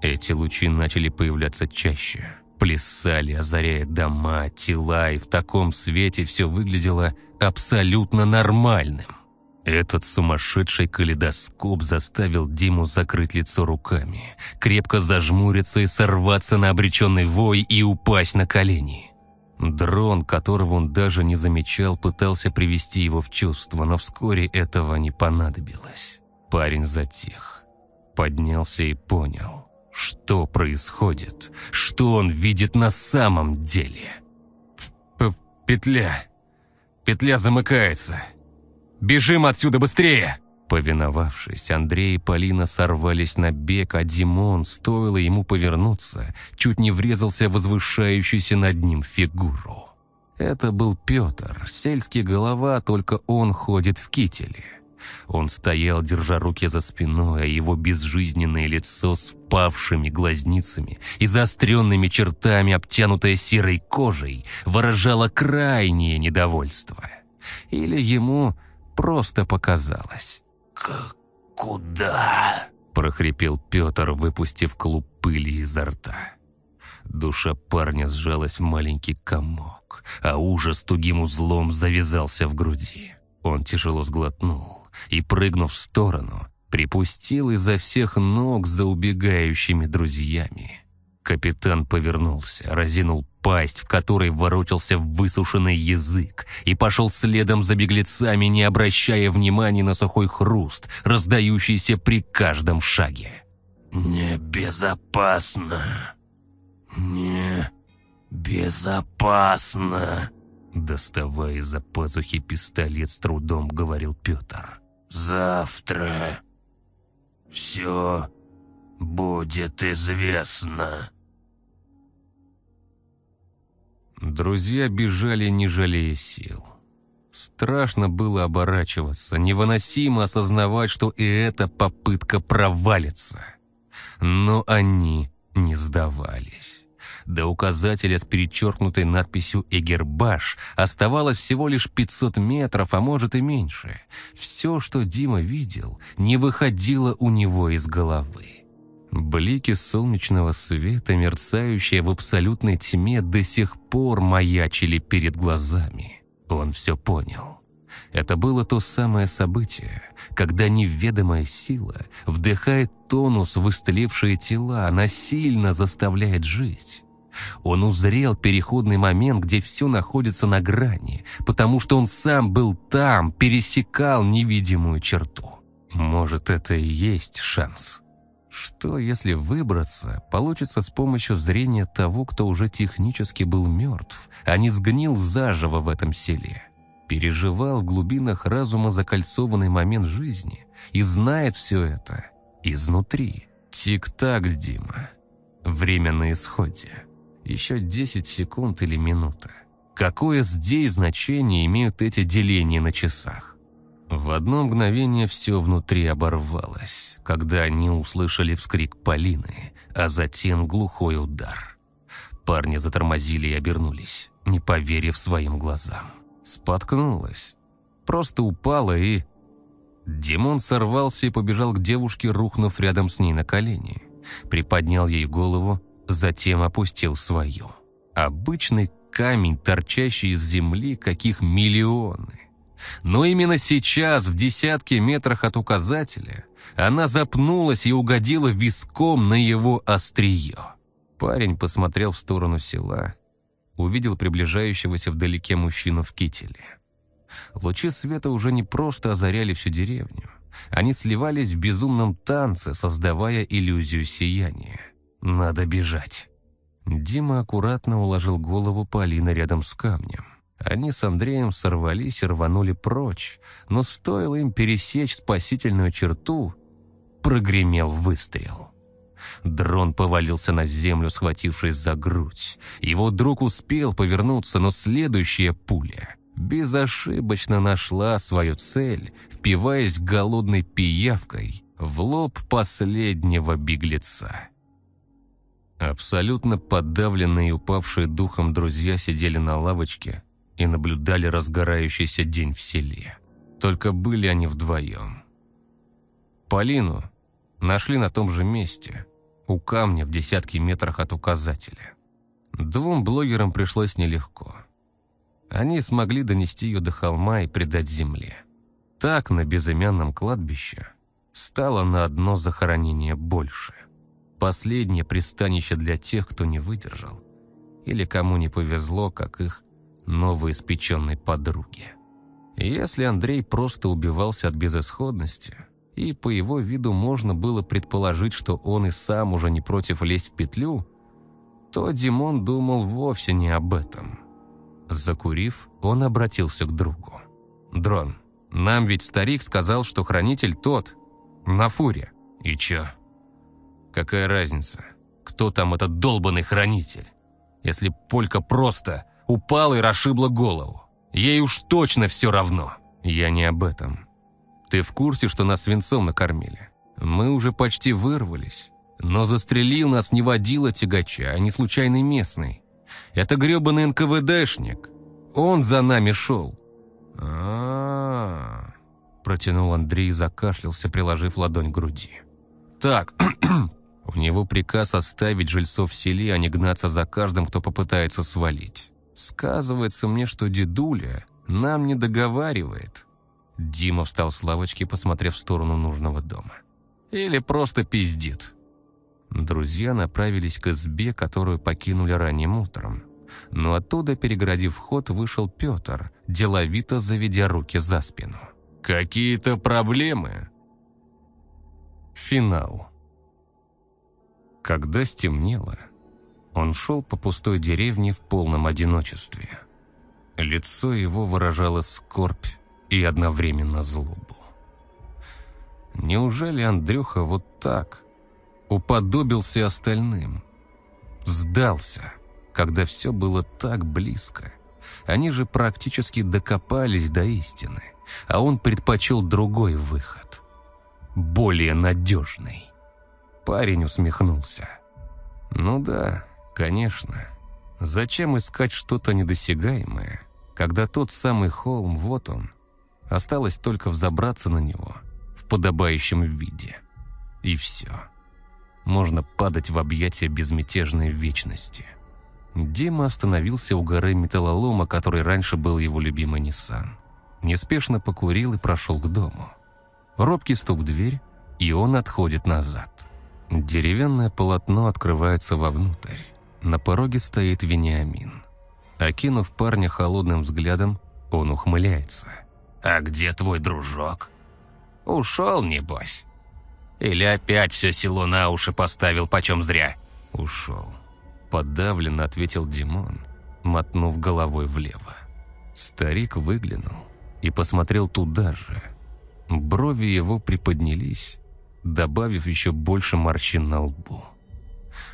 Эти лучи начали появляться чаще. Плясали, озаряя дома, тела, и в таком свете все выглядело абсолютно нормальным. Этот сумасшедший калейдоскоп заставил Диму закрыть лицо руками, крепко зажмуриться и сорваться на обреченный вой и упасть на колени. Дрон, которого он даже не замечал, пытался привести его в чувство, но вскоре этого не понадобилось. Парень затих, поднялся и понял, что происходит, что он видит на самом деле. П «Петля! Петля замыкается!» Бежим отсюда быстрее!» Повиновавшись, Андрей и Полина сорвались на бег, а Димон, стоило ему повернуться, чуть не врезался в возвышающуюся над ним фигуру. Это был Петр, сельский голова, только он ходит в кителе. Он стоял, держа руки за спиной, а его безжизненное лицо с впавшими глазницами и заостренными чертами, обтянутое серой кожей, выражало крайнее недовольство. Или ему просто показалось. К «Куда?» – прохрипел Петр, выпустив клуб пыли изо рта. Душа парня сжалась в маленький комок, а ужас тугим узлом завязался в груди. Он тяжело сглотнул и, прыгнув в сторону, припустил изо всех ног за убегающими друзьями. Капитан повернулся, разинул пасть, в которой ворочался высушенный язык, и пошел следом за беглецами, не обращая внимания на сухой хруст, раздающийся при каждом шаге. «Небезопасно! Небезопасно!» Доставая из-за пазухи пистолет, с трудом говорил Петр. «Завтра все будет известно». Друзья бежали, не жалея сил. Страшно было оборачиваться, невыносимо осознавать, что и эта попытка провалится. Но они не сдавались. До указателя с перечеркнутой надписью «Эгербаш» оставалось всего лишь 500 метров, а может и меньше. Все, что Дима видел, не выходило у него из головы. Блики солнечного света, мерцающие в абсолютной тьме, до сих пор маячили перед глазами. Он все понял. Это было то самое событие, когда неведомая сила вдыхает тонус в истлевшие тела, насильно заставляет жить. Он узрел переходный момент, где все находится на грани, потому что он сам был там, пересекал невидимую черту. Может, это и есть шанс. Что, если выбраться, получится с помощью зрения того, кто уже технически был мертв, а не сгнил заживо в этом селе? Переживал в глубинах разума закольцованный момент жизни и знает все это изнутри. Тик-так, Дима. Время на исходе. Еще 10 секунд или минута. Какое здесь значение имеют эти деления на часах? В одно мгновение все внутри оборвалось, когда они услышали вскрик Полины, а затем глухой удар. Парни затормозили и обернулись, не поверив своим глазам. Споткнулась. Просто упала и... Димон сорвался и побежал к девушке, рухнув рядом с ней на колени. Приподнял ей голову, затем опустил свою. Обычный камень, торчащий из земли, каких миллионы. Но именно сейчас, в десятке метрах от указателя, она запнулась и угодила виском на его острие. Парень посмотрел в сторону села, увидел приближающегося вдалеке мужчину в кителе. Лучи света уже не просто озаряли всю деревню. Они сливались в безумном танце, создавая иллюзию сияния. «Надо бежать». Дима аккуратно уложил голову Полины рядом с камнем. Они с Андреем сорвались и рванули прочь, но стоило им пересечь спасительную черту, прогремел выстрел. Дрон повалился на землю, схватившись за грудь. Его друг успел повернуться, но следующая пуля безошибочно нашла свою цель, впиваясь голодной пиявкой в лоб последнего беглеца. Абсолютно подавленные и упавшие духом друзья сидели на лавочке, и наблюдали разгорающийся день в селе. Только были они вдвоем. Полину нашли на том же месте, у камня в десятки метрах от указателя. Двум блогерам пришлось нелегко. Они смогли донести ее до холма и предать земле. Так на безымянном кладбище стало на одно захоронение больше. Последнее пристанище для тех, кто не выдержал, или кому не повезло, как их новоиспеченной подруги. Если Андрей просто убивался от безысходности, и по его виду можно было предположить, что он и сам уже не против лезть в петлю, то Димон думал вовсе не об этом. Закурив, он обратился к другу. «Дрон, нам ведь старик сказал, что хранитель тот, на фуре. И чё? Какая разница, кто там этот долбанный хранитель? Если Полька просто упала и расшибла голову. Ей уж точно все равно. Я не об этом. Ты в курсе, что нас свинцом накормили? Мы уже почти вырвались. Но застрелил нас не водила тягача, а не случайный местный. Это гребаный НКВДшник. Он за нами шел. а, протянул Андрей и закашлялся, приложив ладонь к груди. «Так, У него приказ оставить жильцов в селе, а не гнаться за каждым, кто попытается свалить. Сказывается мне, что дедуля нам не договаривает. Дима встал с лавочки, посмотрев в сторону нужного дома. Или просто пиздит. Друзья направились к избе, которую покинули ранним утром. Но оттуда, перегородив вход, вышел Петр, деловито заведя руки за спину. «Какие-то проблемы?» Финал. Когда стемнело, он шел по пустой деревне в полном одиночестве. Лицо его выражало скорбь и одновременно злобу. Неужели Андрюха вот так уподобился остальным? Сдался, когда все было так близко. Они же практически докопались до истины, а он предпочел другой выход. Более надежный. Парень усмехнулся. Ну да, конечно. Зачем искать что-то недосягаемое, когда тот самый холм, вот он, Осталось только взобраться на него в подобающем виде. И все. Можно падать в объятия безмятежной вечности. Дима остановился у горы металлолома, который раньше был его любимый Ниссан. Неспешно покурил и прошел к дому. Робкий стук в дверь, и он отходит назад. Деревянное полотно открывается вовнутрь. На пороге стоит Вениамин. Окинув парня холодным взглядом, он ухмыляется – «А где твой дружок?» «Ушел, небось. Или опять все село на уши поставил почем зря?» «Ушел», — подавленно ответил Димон, мотнув головой влево. Старик выглянул и посмотрел туда же. Брови его приподнялись, добавив еще больше морщин на лбу.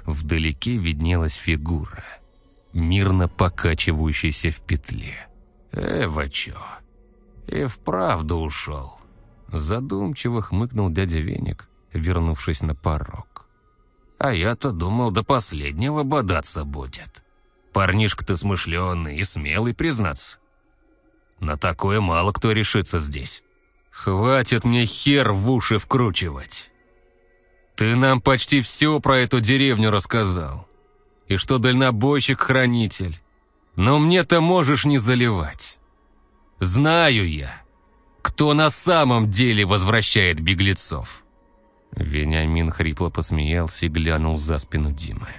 Вдалеке виднелась фигура, мирно покачивающаяся в петле. «Эва чё?» И вправду ушел. Задумчиво хмыкнул дядя Веник, вернувшись на порог. А я-то думал, до последнего бодаться будет. Парнишка ты смышленый и смелый, признаться. На такое мало кто решится здесь. Хватит мне хер в уши вкручивать. Ты нам почти все про эту деревню рассказал. И что дальнобойщик-хранитель. Но мне-то можешь не заливать. Знаю я, кто на самом деле возвращает беглецов. Вениамин хрипло посмеялся и глянул за спину Димы.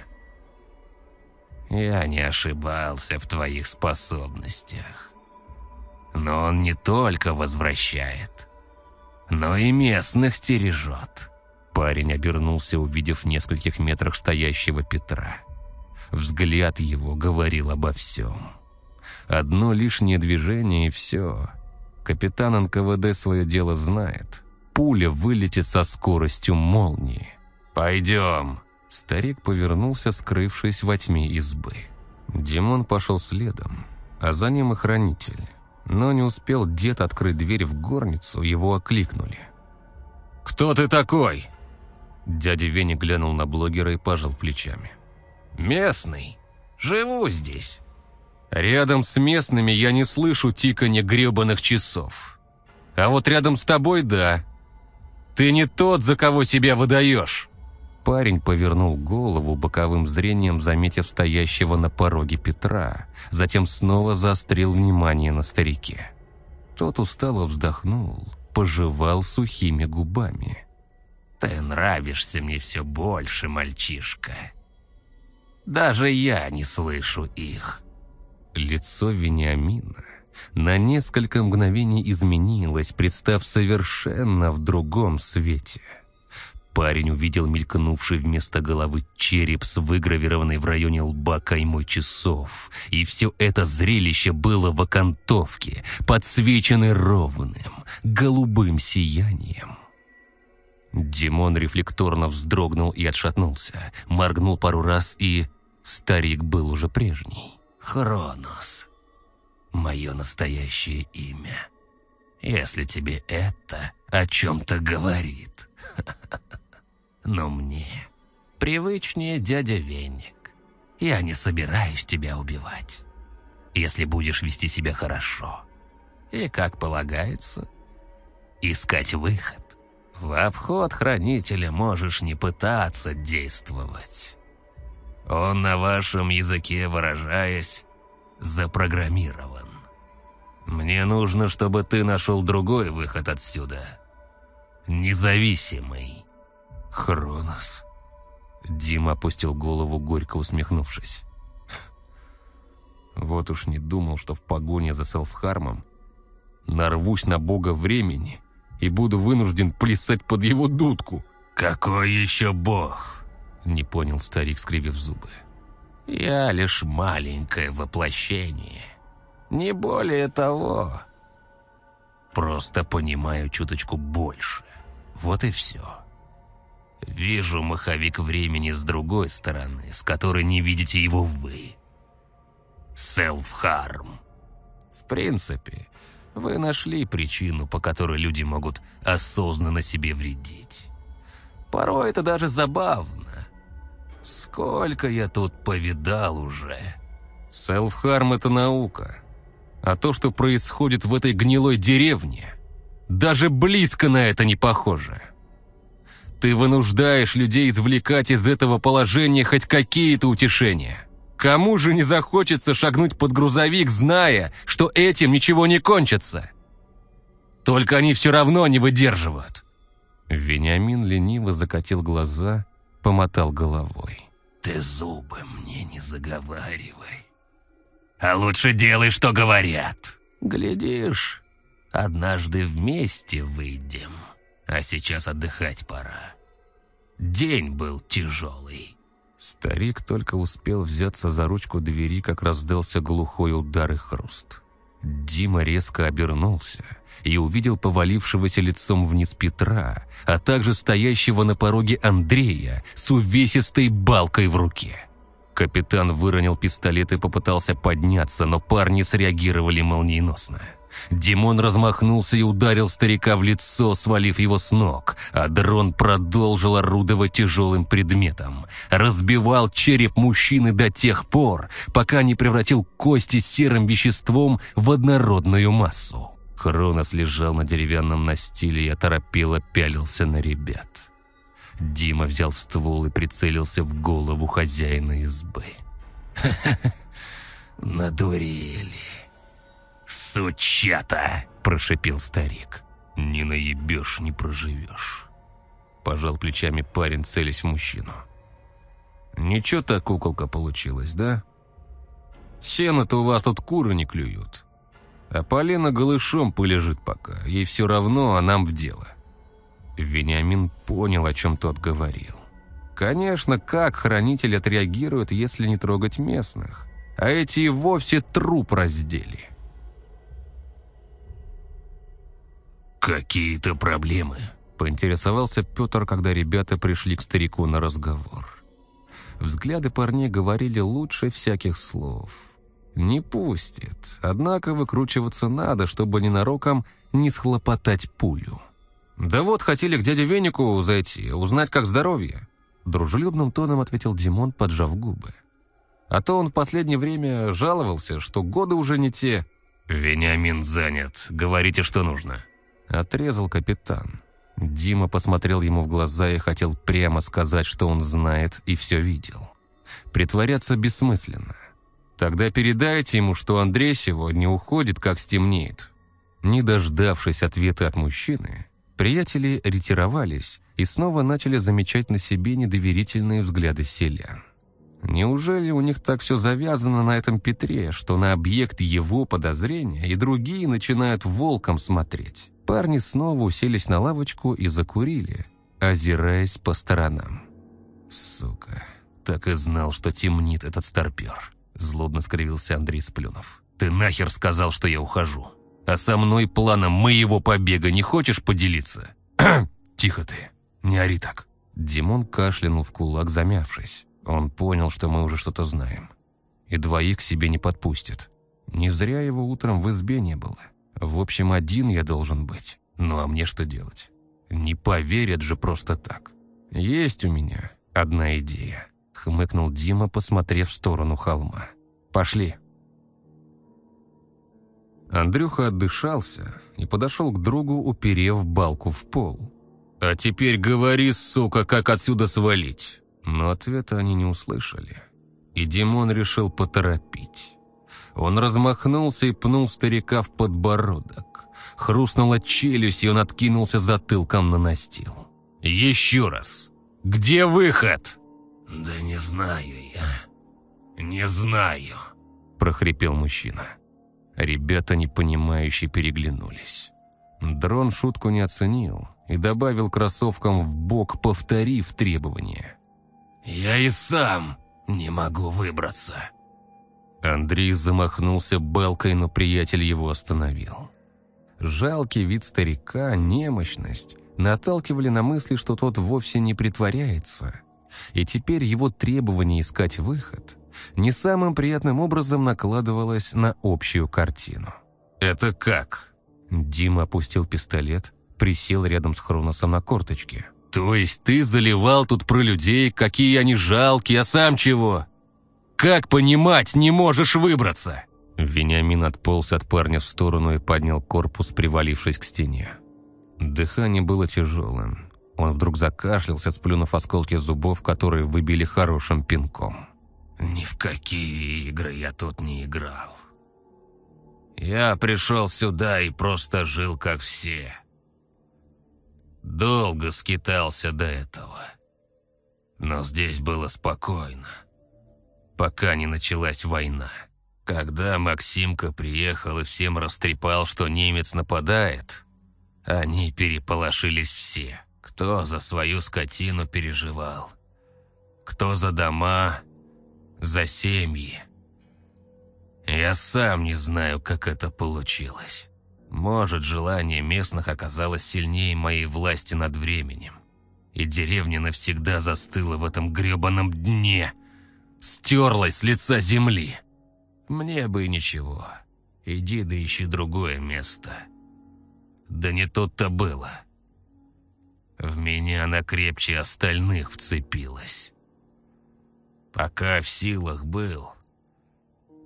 «Я не ошибался в твоих способностях. Но он не только возвращает, но и местных стережет». Парень обернулся, увидев в нескольких метрах стоящего Петра. Взгляд его говорил обо всем. Одно лишнее движение и все. Капитан НКВД свое дело знает. Пуля вылетит со скоростью молнии. «Пойдем!» Старик повернулся, скрывшись во тьме избы. Димон пошел следом, а за ним и хранитель. Но не успел дед открыть дверь в горницу, его окликнули. «Кто ты такой?» Дядя Веня глянул на блогера и пожал плечами. «Местный. Живу здесь. Рядом с местными я не слышу тиканья гребаных часов. А вот рядом с тобой – да. Ты не тот, за кого себя выдаешь. Парень повернул голову боковым зрением, заметив стоящего на пороге Петра, затем снова заострил внимание на старике. Тот устало вздохнул, пожевал сухими губами. «Ты нравишься мне все больше, мальчишка. Даже я не слышу их». Лицо Вениамина на несколько мгновений изменилось, представ совершенно в другом свете. Парень увидел мелькнувший вместо головы череп с выгравированной в районе лба каймой часов. И все это зрелище было в окантовке, подсвеченной ровным, голубым сиянием. Димон рефлекторно вздрогнул и отшатнулся, моргнул пару раз, и старик был уже прежний. Хронос. Мое настоящее имя. Если тебе это о чем-то говорит. Но мне привычнее дядя Веник. Я не собираюсь тебя убивать. Если будешь вести себя хорошо. И, как полагается, искать выход В обход хранителя можешь не пытаться действовать. Он, на вашем языке выражаясь, запрограммирован. Мне нужно, чтобы ты нашел другой выход отсюда. Независимый. Хронос. Дима опустил голову, горько усмехнувшись. Вот уж не думал, что в погоне за селфхармом нарвусь на бога времени и буду вынужден плясать под его дудку. «Какой еще бог?» — не понял старик, скривив зубы. «Я лишь маленькое воплощение. Не более того. Просто понимаю чуточку больше. Вот и все. Вижу маховик времени с другой стороны, с которой не видите его вы. Селф-харм. В принципе, вы нашли причину, по которой люди могут осознанно себе вредить. Порой это даже забавно. Сколько я тут повидал уже. Селф-харм — это наука. А то, что происходит в этой гнилой деревне, даже близко на это не похоже. Ты вынуждаешь людей извлекать из этого положения хоть какие-то утешения. Кому же не захочется шагнуть под грузовик, зная, что этим ничего не кончится? Только они все равно не выдерживают. Вениамин лениво закатил глаза, помотал головой. «Ты зубы мне не заговаривай. А лучше делай, что говорят. Глядишь, однажды вместе выйдем. А сейчас отдыхать пора. День был тяжелый». Старик только успел взяться за ручку двери, как раздался глухой удар и хруст. Дима резко обернулся и увидел повалившегося лицом вниз Петра, а также стоящего на пороге Андрея с увесистой балкой в руке. Капитан выронил пистолет и попытался подняться, но парни среагировали молниеносно. Димон размахнулся и ударил старика в лицо, свалив его с ног, а дрон продолжил орудовать тяжелым предметом. Разбивал череп мужчины до тех пор, пока не превратил кости серым веществом в однородную массу. Хронос лежал на деревянном настиле и оторопело пялился на ребят. Дима взял ствол и прицелился в голову хозяина избы. «Ха-ха-ха, надурили!» «Сучата!» – прошипел старик. «Не наебешь, не проживешь». Пожал плечами парень, целясь в мужчину. «Ничего так куколка получилась, да? Сено-то у вас тут куры не клюют. А Полина голышом полежит пока, ей все равно, а нам в дело». Вениамин понял, о чем тот говорил. Конечно, как хранитель отреагирует, если не трогать местных? А эти и вовсе труп раздели. «Какие-то проблемы?» – поинтересовался Петр, когда ребята пришли к старику на разговор. Взгляды парней говорили лучше всяких слов. «Не пустит, однако выкручиваться надо, чтобы ненароком не схлопотать пулю». «Да вот, хотели к дяде Венику зайти, узнать, как здоровье», – дружелюбным тоном ответил Димон, поджав губы. «А то он в последнее время жаловался, что годы уже не те». «Вениамин занят, говорите, что нужно». Отрезал капитан. Дима посмотрел ему в глаза и хотел прямо сказать, что он знает и все видел. Притворяться бессмысленно. Тогда передайте ему, что Андрей сегодня уходит, как стемнеет. Не дождавшись ответа от мужчины, приятели ретировались и снова начали замечать на себе недоверительные взгляды селян. Неужели у них так все завязано на этом Петре, что на объект его подозрения и другие начинают волком смотреть? Парни снова уселись на лавочку и закурили, озираясь по сторонам. «Сука, так и знал, что темнит этот старпер», — злобно скривился Андрей Сплюнов. «Ты нахер сказал, что я ухожу? А со мной планом моего побега не хочешь поделиться?» «Тихо ты, не ори так». Димон кашлянул в кулак, замявшись. Он понял, что мы уже что-то знаем. И двоих к себе не подпустит. Не зря его утром в избе не было. В общем, один я должен быть. Ну а мне что делать? Не поверят же просто так. Есть у меня одна идея. Хмыкнул Дима, посмотрев в сторону холма. Пошли. Андрюха отдышался и подошел к другу, уперев балку в пол. «А теперь говори, сука, как отсюда свалить!» Но ответа они не услышали, и Димон решил поторопить. Он размахнулся и пнул старика в подбородок. Хрустнула челюсть, и он откинулся затылком на настил. «Еще раз! Где выход?» «Да не знаю я. Не знаю», – прохрипел мужчина. Ребята, непонимающе, переглянулись. Дрон шутку не оценил и добавил кроссовкам в бок, повторив требование. «Я и сам не могу выбраться». Андрей замахнулся балкой, но приятель его остановил. Жалкий вид старика, немощность наталкивали на мысли, что тот вовсе не притворяется. И теперь его требование искать выход не самым приятным образом накладывалось на общую картину. «Это как?» Дима опустил пистолет, присел рядом с Хроносом на корточке. «То есть ты заливал тут про людей, какие они жалкие, а сам чего? Как понимать, не можешь выбраться?» Вениамин отполз от парня в сторону и поднял корпус, привалившись к стене. Дыхание было тяжелым. Он вдруг закашлялся, сплюнув осколки зубов, которые выбили хорошим пинком. «Ни в какие игры я тут не играл. Я пришел сюда и просто жил, как все. Долго скитался до этого. Но здесь было спокойно, пока не началась война. Когда Максимка приехал и всем растрепал, что немец нападает, они переполошились все. Кто за свою скотину переживал, кто за дома, за семьи. Я сам не знаю, как это получилось. Может, желание местных оказалось сильнее моей власти над временем. И деревня навсегда застыла в этом гребаном дне. Стерлась с лица земли. Мне бы ничего. Иди да ищи другое место. Да не тут-то было. В меня она крепче остальных вцепилась. Пока в силах был,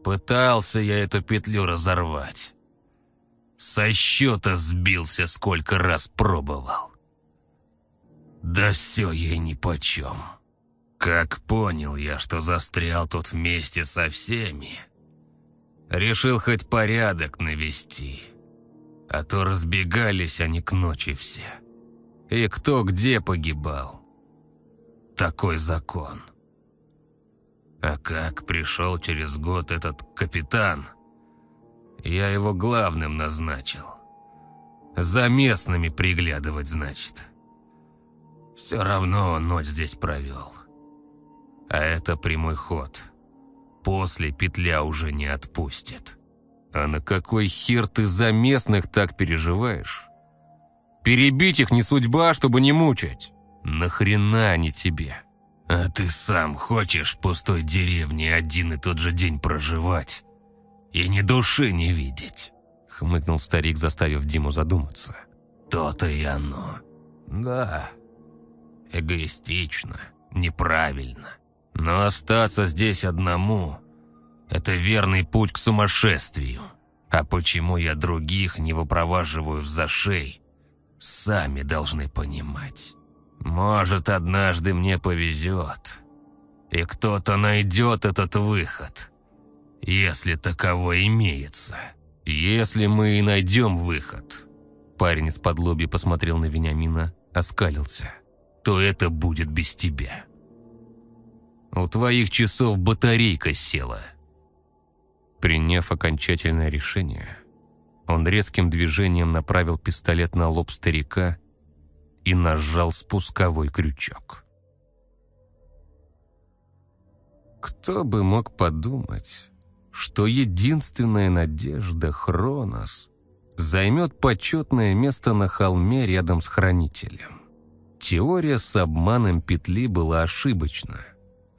пытался я эту петлю разорвать. Со счета сбился, сколько раз пробовал. Да все ей нипочем. Как понял я, что застрял тут вместе со всеми, решил хоть порядок навести, а то разбегались они к ночи все и кто где погибал. Такой закон. А как пришел через год этот капитан, я его главным назначил. За местными приглядывать, значит. Все равно ночь здесь провел. А это прямой ход. После петля уже не отпустит. А на какой хер ты за местных так переживаешь? Перебить их не судьба, чтобы не мучать. Нахрена они тебе? А ты сам хочешь в пустой деревне один и тот же день проживать и ни души не видеть?» Хмыкнул старик, заставив Диму задуматься. «То-то и оно. Да, эгоистично, неправильно. Но остаться здесь одному – это верный путь к сумасшествию. А почему я других не выпроваживаю в зашей – сами должны понимать. Может, однажды мне повезет, и кто-то найдет этот выход, если таково имеется. Если мы и найдем выход, парень из-под посмотрел на Вениамина, оскалился, то это будет без тебя. У твоих часов батарейка села. Приняв окончательное решение, он резким движением направил пистолет на лоб старика и нажал спусковой крючок. Кто бы мог подумать, что единственная надежда Хронос займет почетное место на холме рядом с Хранителем. Теория с обманом петли была ошибочна.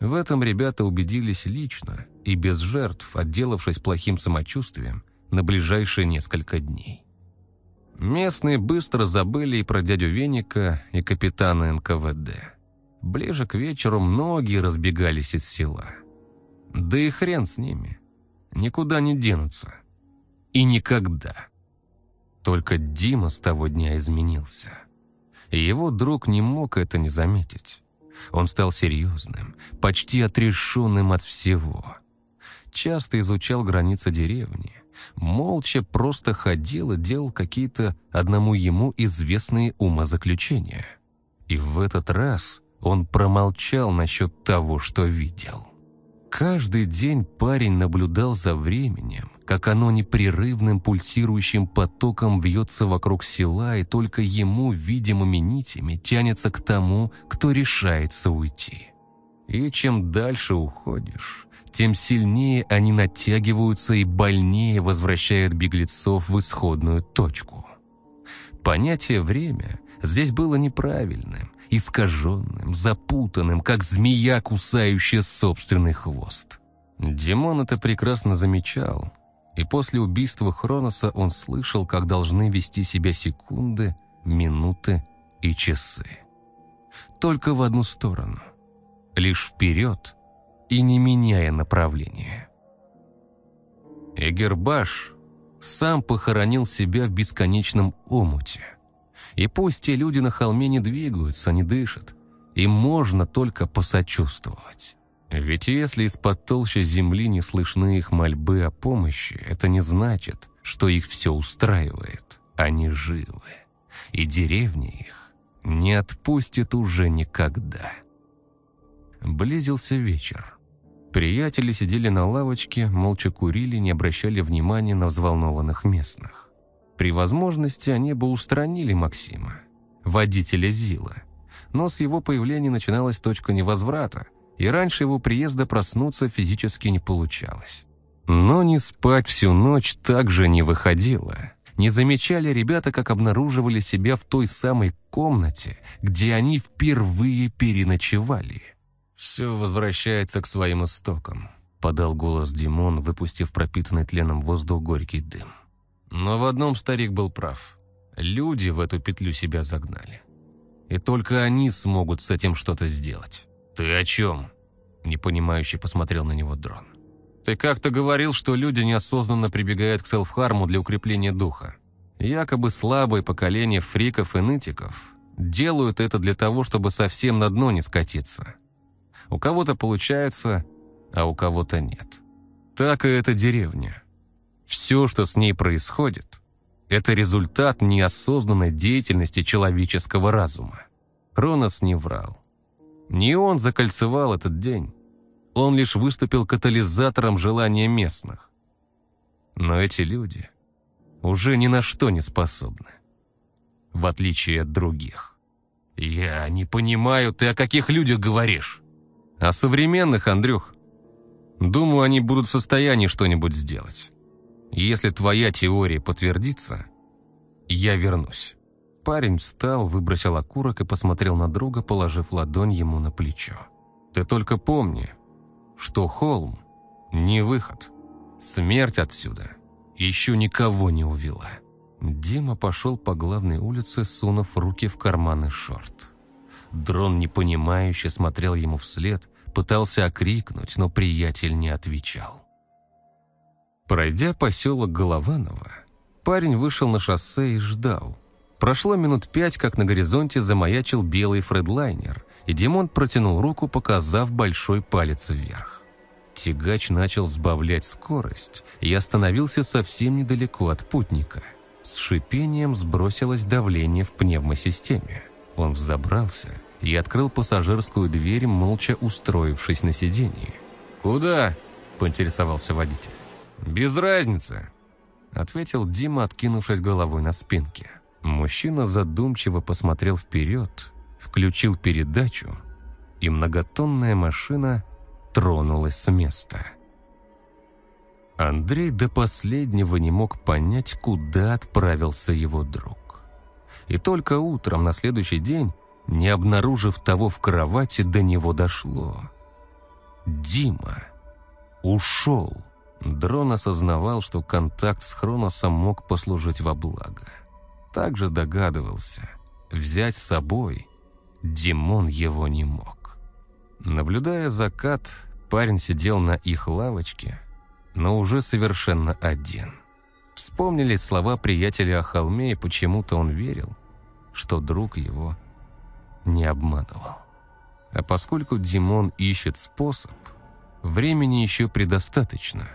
В этом ребята убедились лично и без жертв, отделавшись плохим самочувствием, на ближайшие несколько дней. Местные быстро забыли и про дядю Веника, и капитана НКВД. Ближе к вечеру многие разбегались из села. Да и хрен с ними. Никуда не денутся. И никогда. Только Дима с того дня изменился. И его друг не мог это не заметить. Он стал серьезным, почти отрешенным от всего. Часто изучал границы деревни, молча просто ходил и делал какие-то одному ему известные умозаключения. И в этот раз он промолчал насчет того, что видел. Каждый день парень наблюдал за временем, как оно непрерывным пульсирующим потоком вьется вокруг села и только ему видимыми нитями тянется к тому, кто решается уйти. И чем дальше уходишь, тем сильнее они натягиваются и больнее возвращают беглецов в исходную точку. Понятие «время» здесь было неправильным, искаженным, запутанным, как змея, кусающая собственный хвост. Димон это прекрасно замечал, и после убийства Хроноса он слышал, как должны вести себя секунды, минуты и часы. Только в одну сторону. Лишь вперед и не меняя направления. Эгербаш сам похоронил себя в бесконечном омуте. И пусть те люди на холме не двигаются, не дышат, им можно только посочувствовать. Ведь если из-под толщи земли не слышны их мольбы о помощи, это не значит, что их все устраивает. Они живы. И деревня их не отпустит уже никогда. Близился вечер. Приятели сидели на лавочке, молча курили, не обращали внимания на взволнованных местных. При возможности они бы устранили Максима, водителя Зила. Но с его появления начиналась точка невозврата, и раньше его приезда проснуться физически не получалось. Но не спать всю ночь также не выходило. Не замечали ребята, как обнаруживали себя в той самой комнате, где они впервые переночевали. «Все возвращается к своим истокам», — подал голос Димон, выпустив пропитанный тленом воздух горький дым. Но в одном старик был прав. Люди в эту петлю себя загнали. И только они смогут с этим что-то сделать. «Ты о чем?» – непонимающе посмотрел на него дрон. «Ты как-то говорил, что люди неосознанно прибегают к селфхарму для укрепления духа. Якобы слабое поколение фриков и нытиков делают это для того, чтобы совсем на дно не скатиться. У кого-то получается, а у кого-то нет. Так и эта деревня. Все, что с ней происходит, это результат неосознанной деятельности человеческого разума. Кронос не врал. Не он закольцевал этот день. Он лишь выступил катализатором желания местных. Но эти люди уже ни на что не способны. В отличие от других. «Я не понимаю, ты о каких людях говоришь?» «О современных, Андрюх. Думаю, они будут в состоянии что-нибудь сделать. Если твоя теория подтвердится, я вернусь». Парень встал, выбросил окурок и посмотрел на друга, положив ладонь ему на плечо. «Ты только помни, что холм – не выход. Смерть отсюда еще никого не увела». Дима пошел по главной улице, сунув руки в карманы шорт. Дрон непонимающе смотрел ему вслед, пытался окрикнуть, но приятель не отвечал. Пройдя поселок Голованово, парень вышел на шоссе и ждал – Прошло минут пять, как на горизонте замаячил белый фредлайнер, и Димон протянул руку, показав большой палец вверх. Тягач начал сбавлять скорость и остановился совсем недалеко от путника. С шипением сбросилось давление в пневмосистеме. Он взобрался и открыл пассажирскую дверь, молча устроившись на сиденье. «Куда?» – поинтересовался водитель. «Без разницы», – ответил Дима, откинувшись головой на спинке. Мужчина задумчиво посмотрел вперед, включил передачу, и многотонная машина тронулась с места. Андрей до последнего не мог понять, куда отправился его друг. И только утром на следующий день, не обнаружив того в кровати, до него дошло. Дима ушел. Дрон осознавал, что контакт с Хроносом мог послужить во благо также догадывался, взять с собой Димон его не мог. Наблюдая закат, парень сидел на их лавочке, но уже совершенно один. Вспомнились слова приятеля о холме, и почему-то он верил, что друг его не обманывал. А поскольку Димон ищет способ, времени еще предостаточно.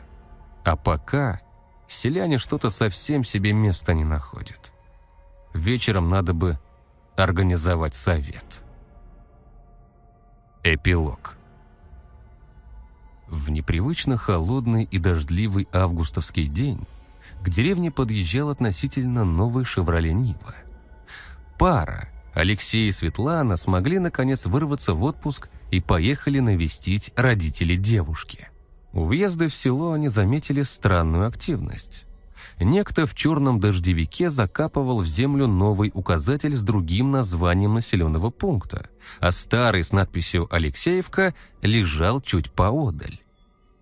А пока селяне что-то совсем себе места не находят. Вечером надо бы организовать совет. Эпилог. В непривычно холодный и дождливый августовский день к деревне подъезжал относительно новый «Шевроле Нива». Пара, Алексей и Светлана, смогли наконец вырваться в отпуск и поехали навестить родителей девушки. У въезда в село они заметили странную активность. Некто в черном дождевике закапывал в землю новый указатель с другим названием населенного пункта, а старый с надписью «Алексеевка» лежал чуть поодаль.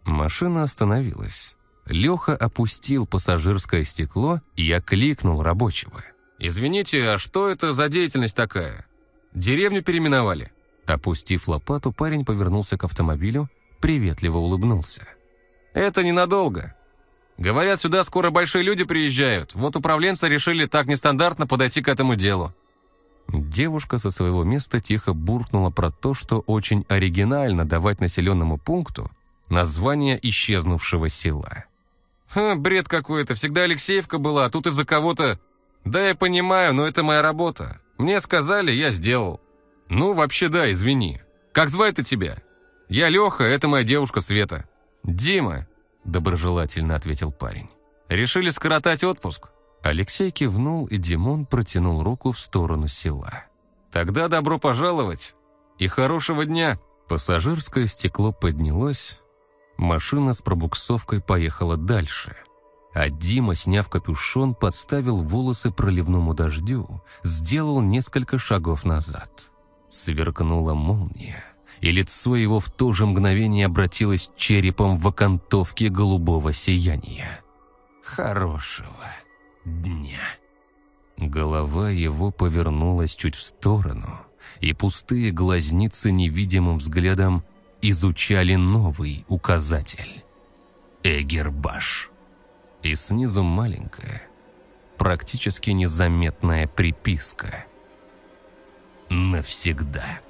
Машина остановилась. Леха опустил пассажирское стекло и окликнул рабочего. «Извините, а что это за деятельность такая? Деревню переименовали?» Опустив лопату, парень повернулся к автомобилю, приветливо улыбнулся. «Это ненадолго. Говорят, сюда скоро большие люди приезжают. Вот управленцы решили так нестандартно подойти к этому делу». Девушка со своего места тихо буркнула про то, что очень оригинально давать населенному пункту название исчезнувшего села. «Ха, бред какой-то, всегда Алексеевка была, а тут из-за кого-то...» «Да, я понимаю, но это моя работа. Мне сказали, я сделал». «Ну, вообще да, извини. Как звать-то тебя?» «Я Леха, это моя девушка Света». «Дима», — доброжелательно ответил парень. «Решили скоротать отпуск?» Алексей кивнул, и Димон протянул руку в сторону села. «Тогда добро пожаловать и хорошего дня!» Пассажирское стекло поднялось, Машина с пробуксовкой поехала дальше. А Дима, сняв капюшон, подставил волосы проливному дождю, сделал несколько шагов назад. Сверкнула молния, и лицо его в то же мгновение обратилось черепом в окантовке голубого сияния. «Хорошего дня!» Голова его повернулась чуть в сторону, и пустые глазницы невидимым взглядом изучали новый указатель. Эгербаш. И снизу маленькая, практически незаметная приписка. Навсегда.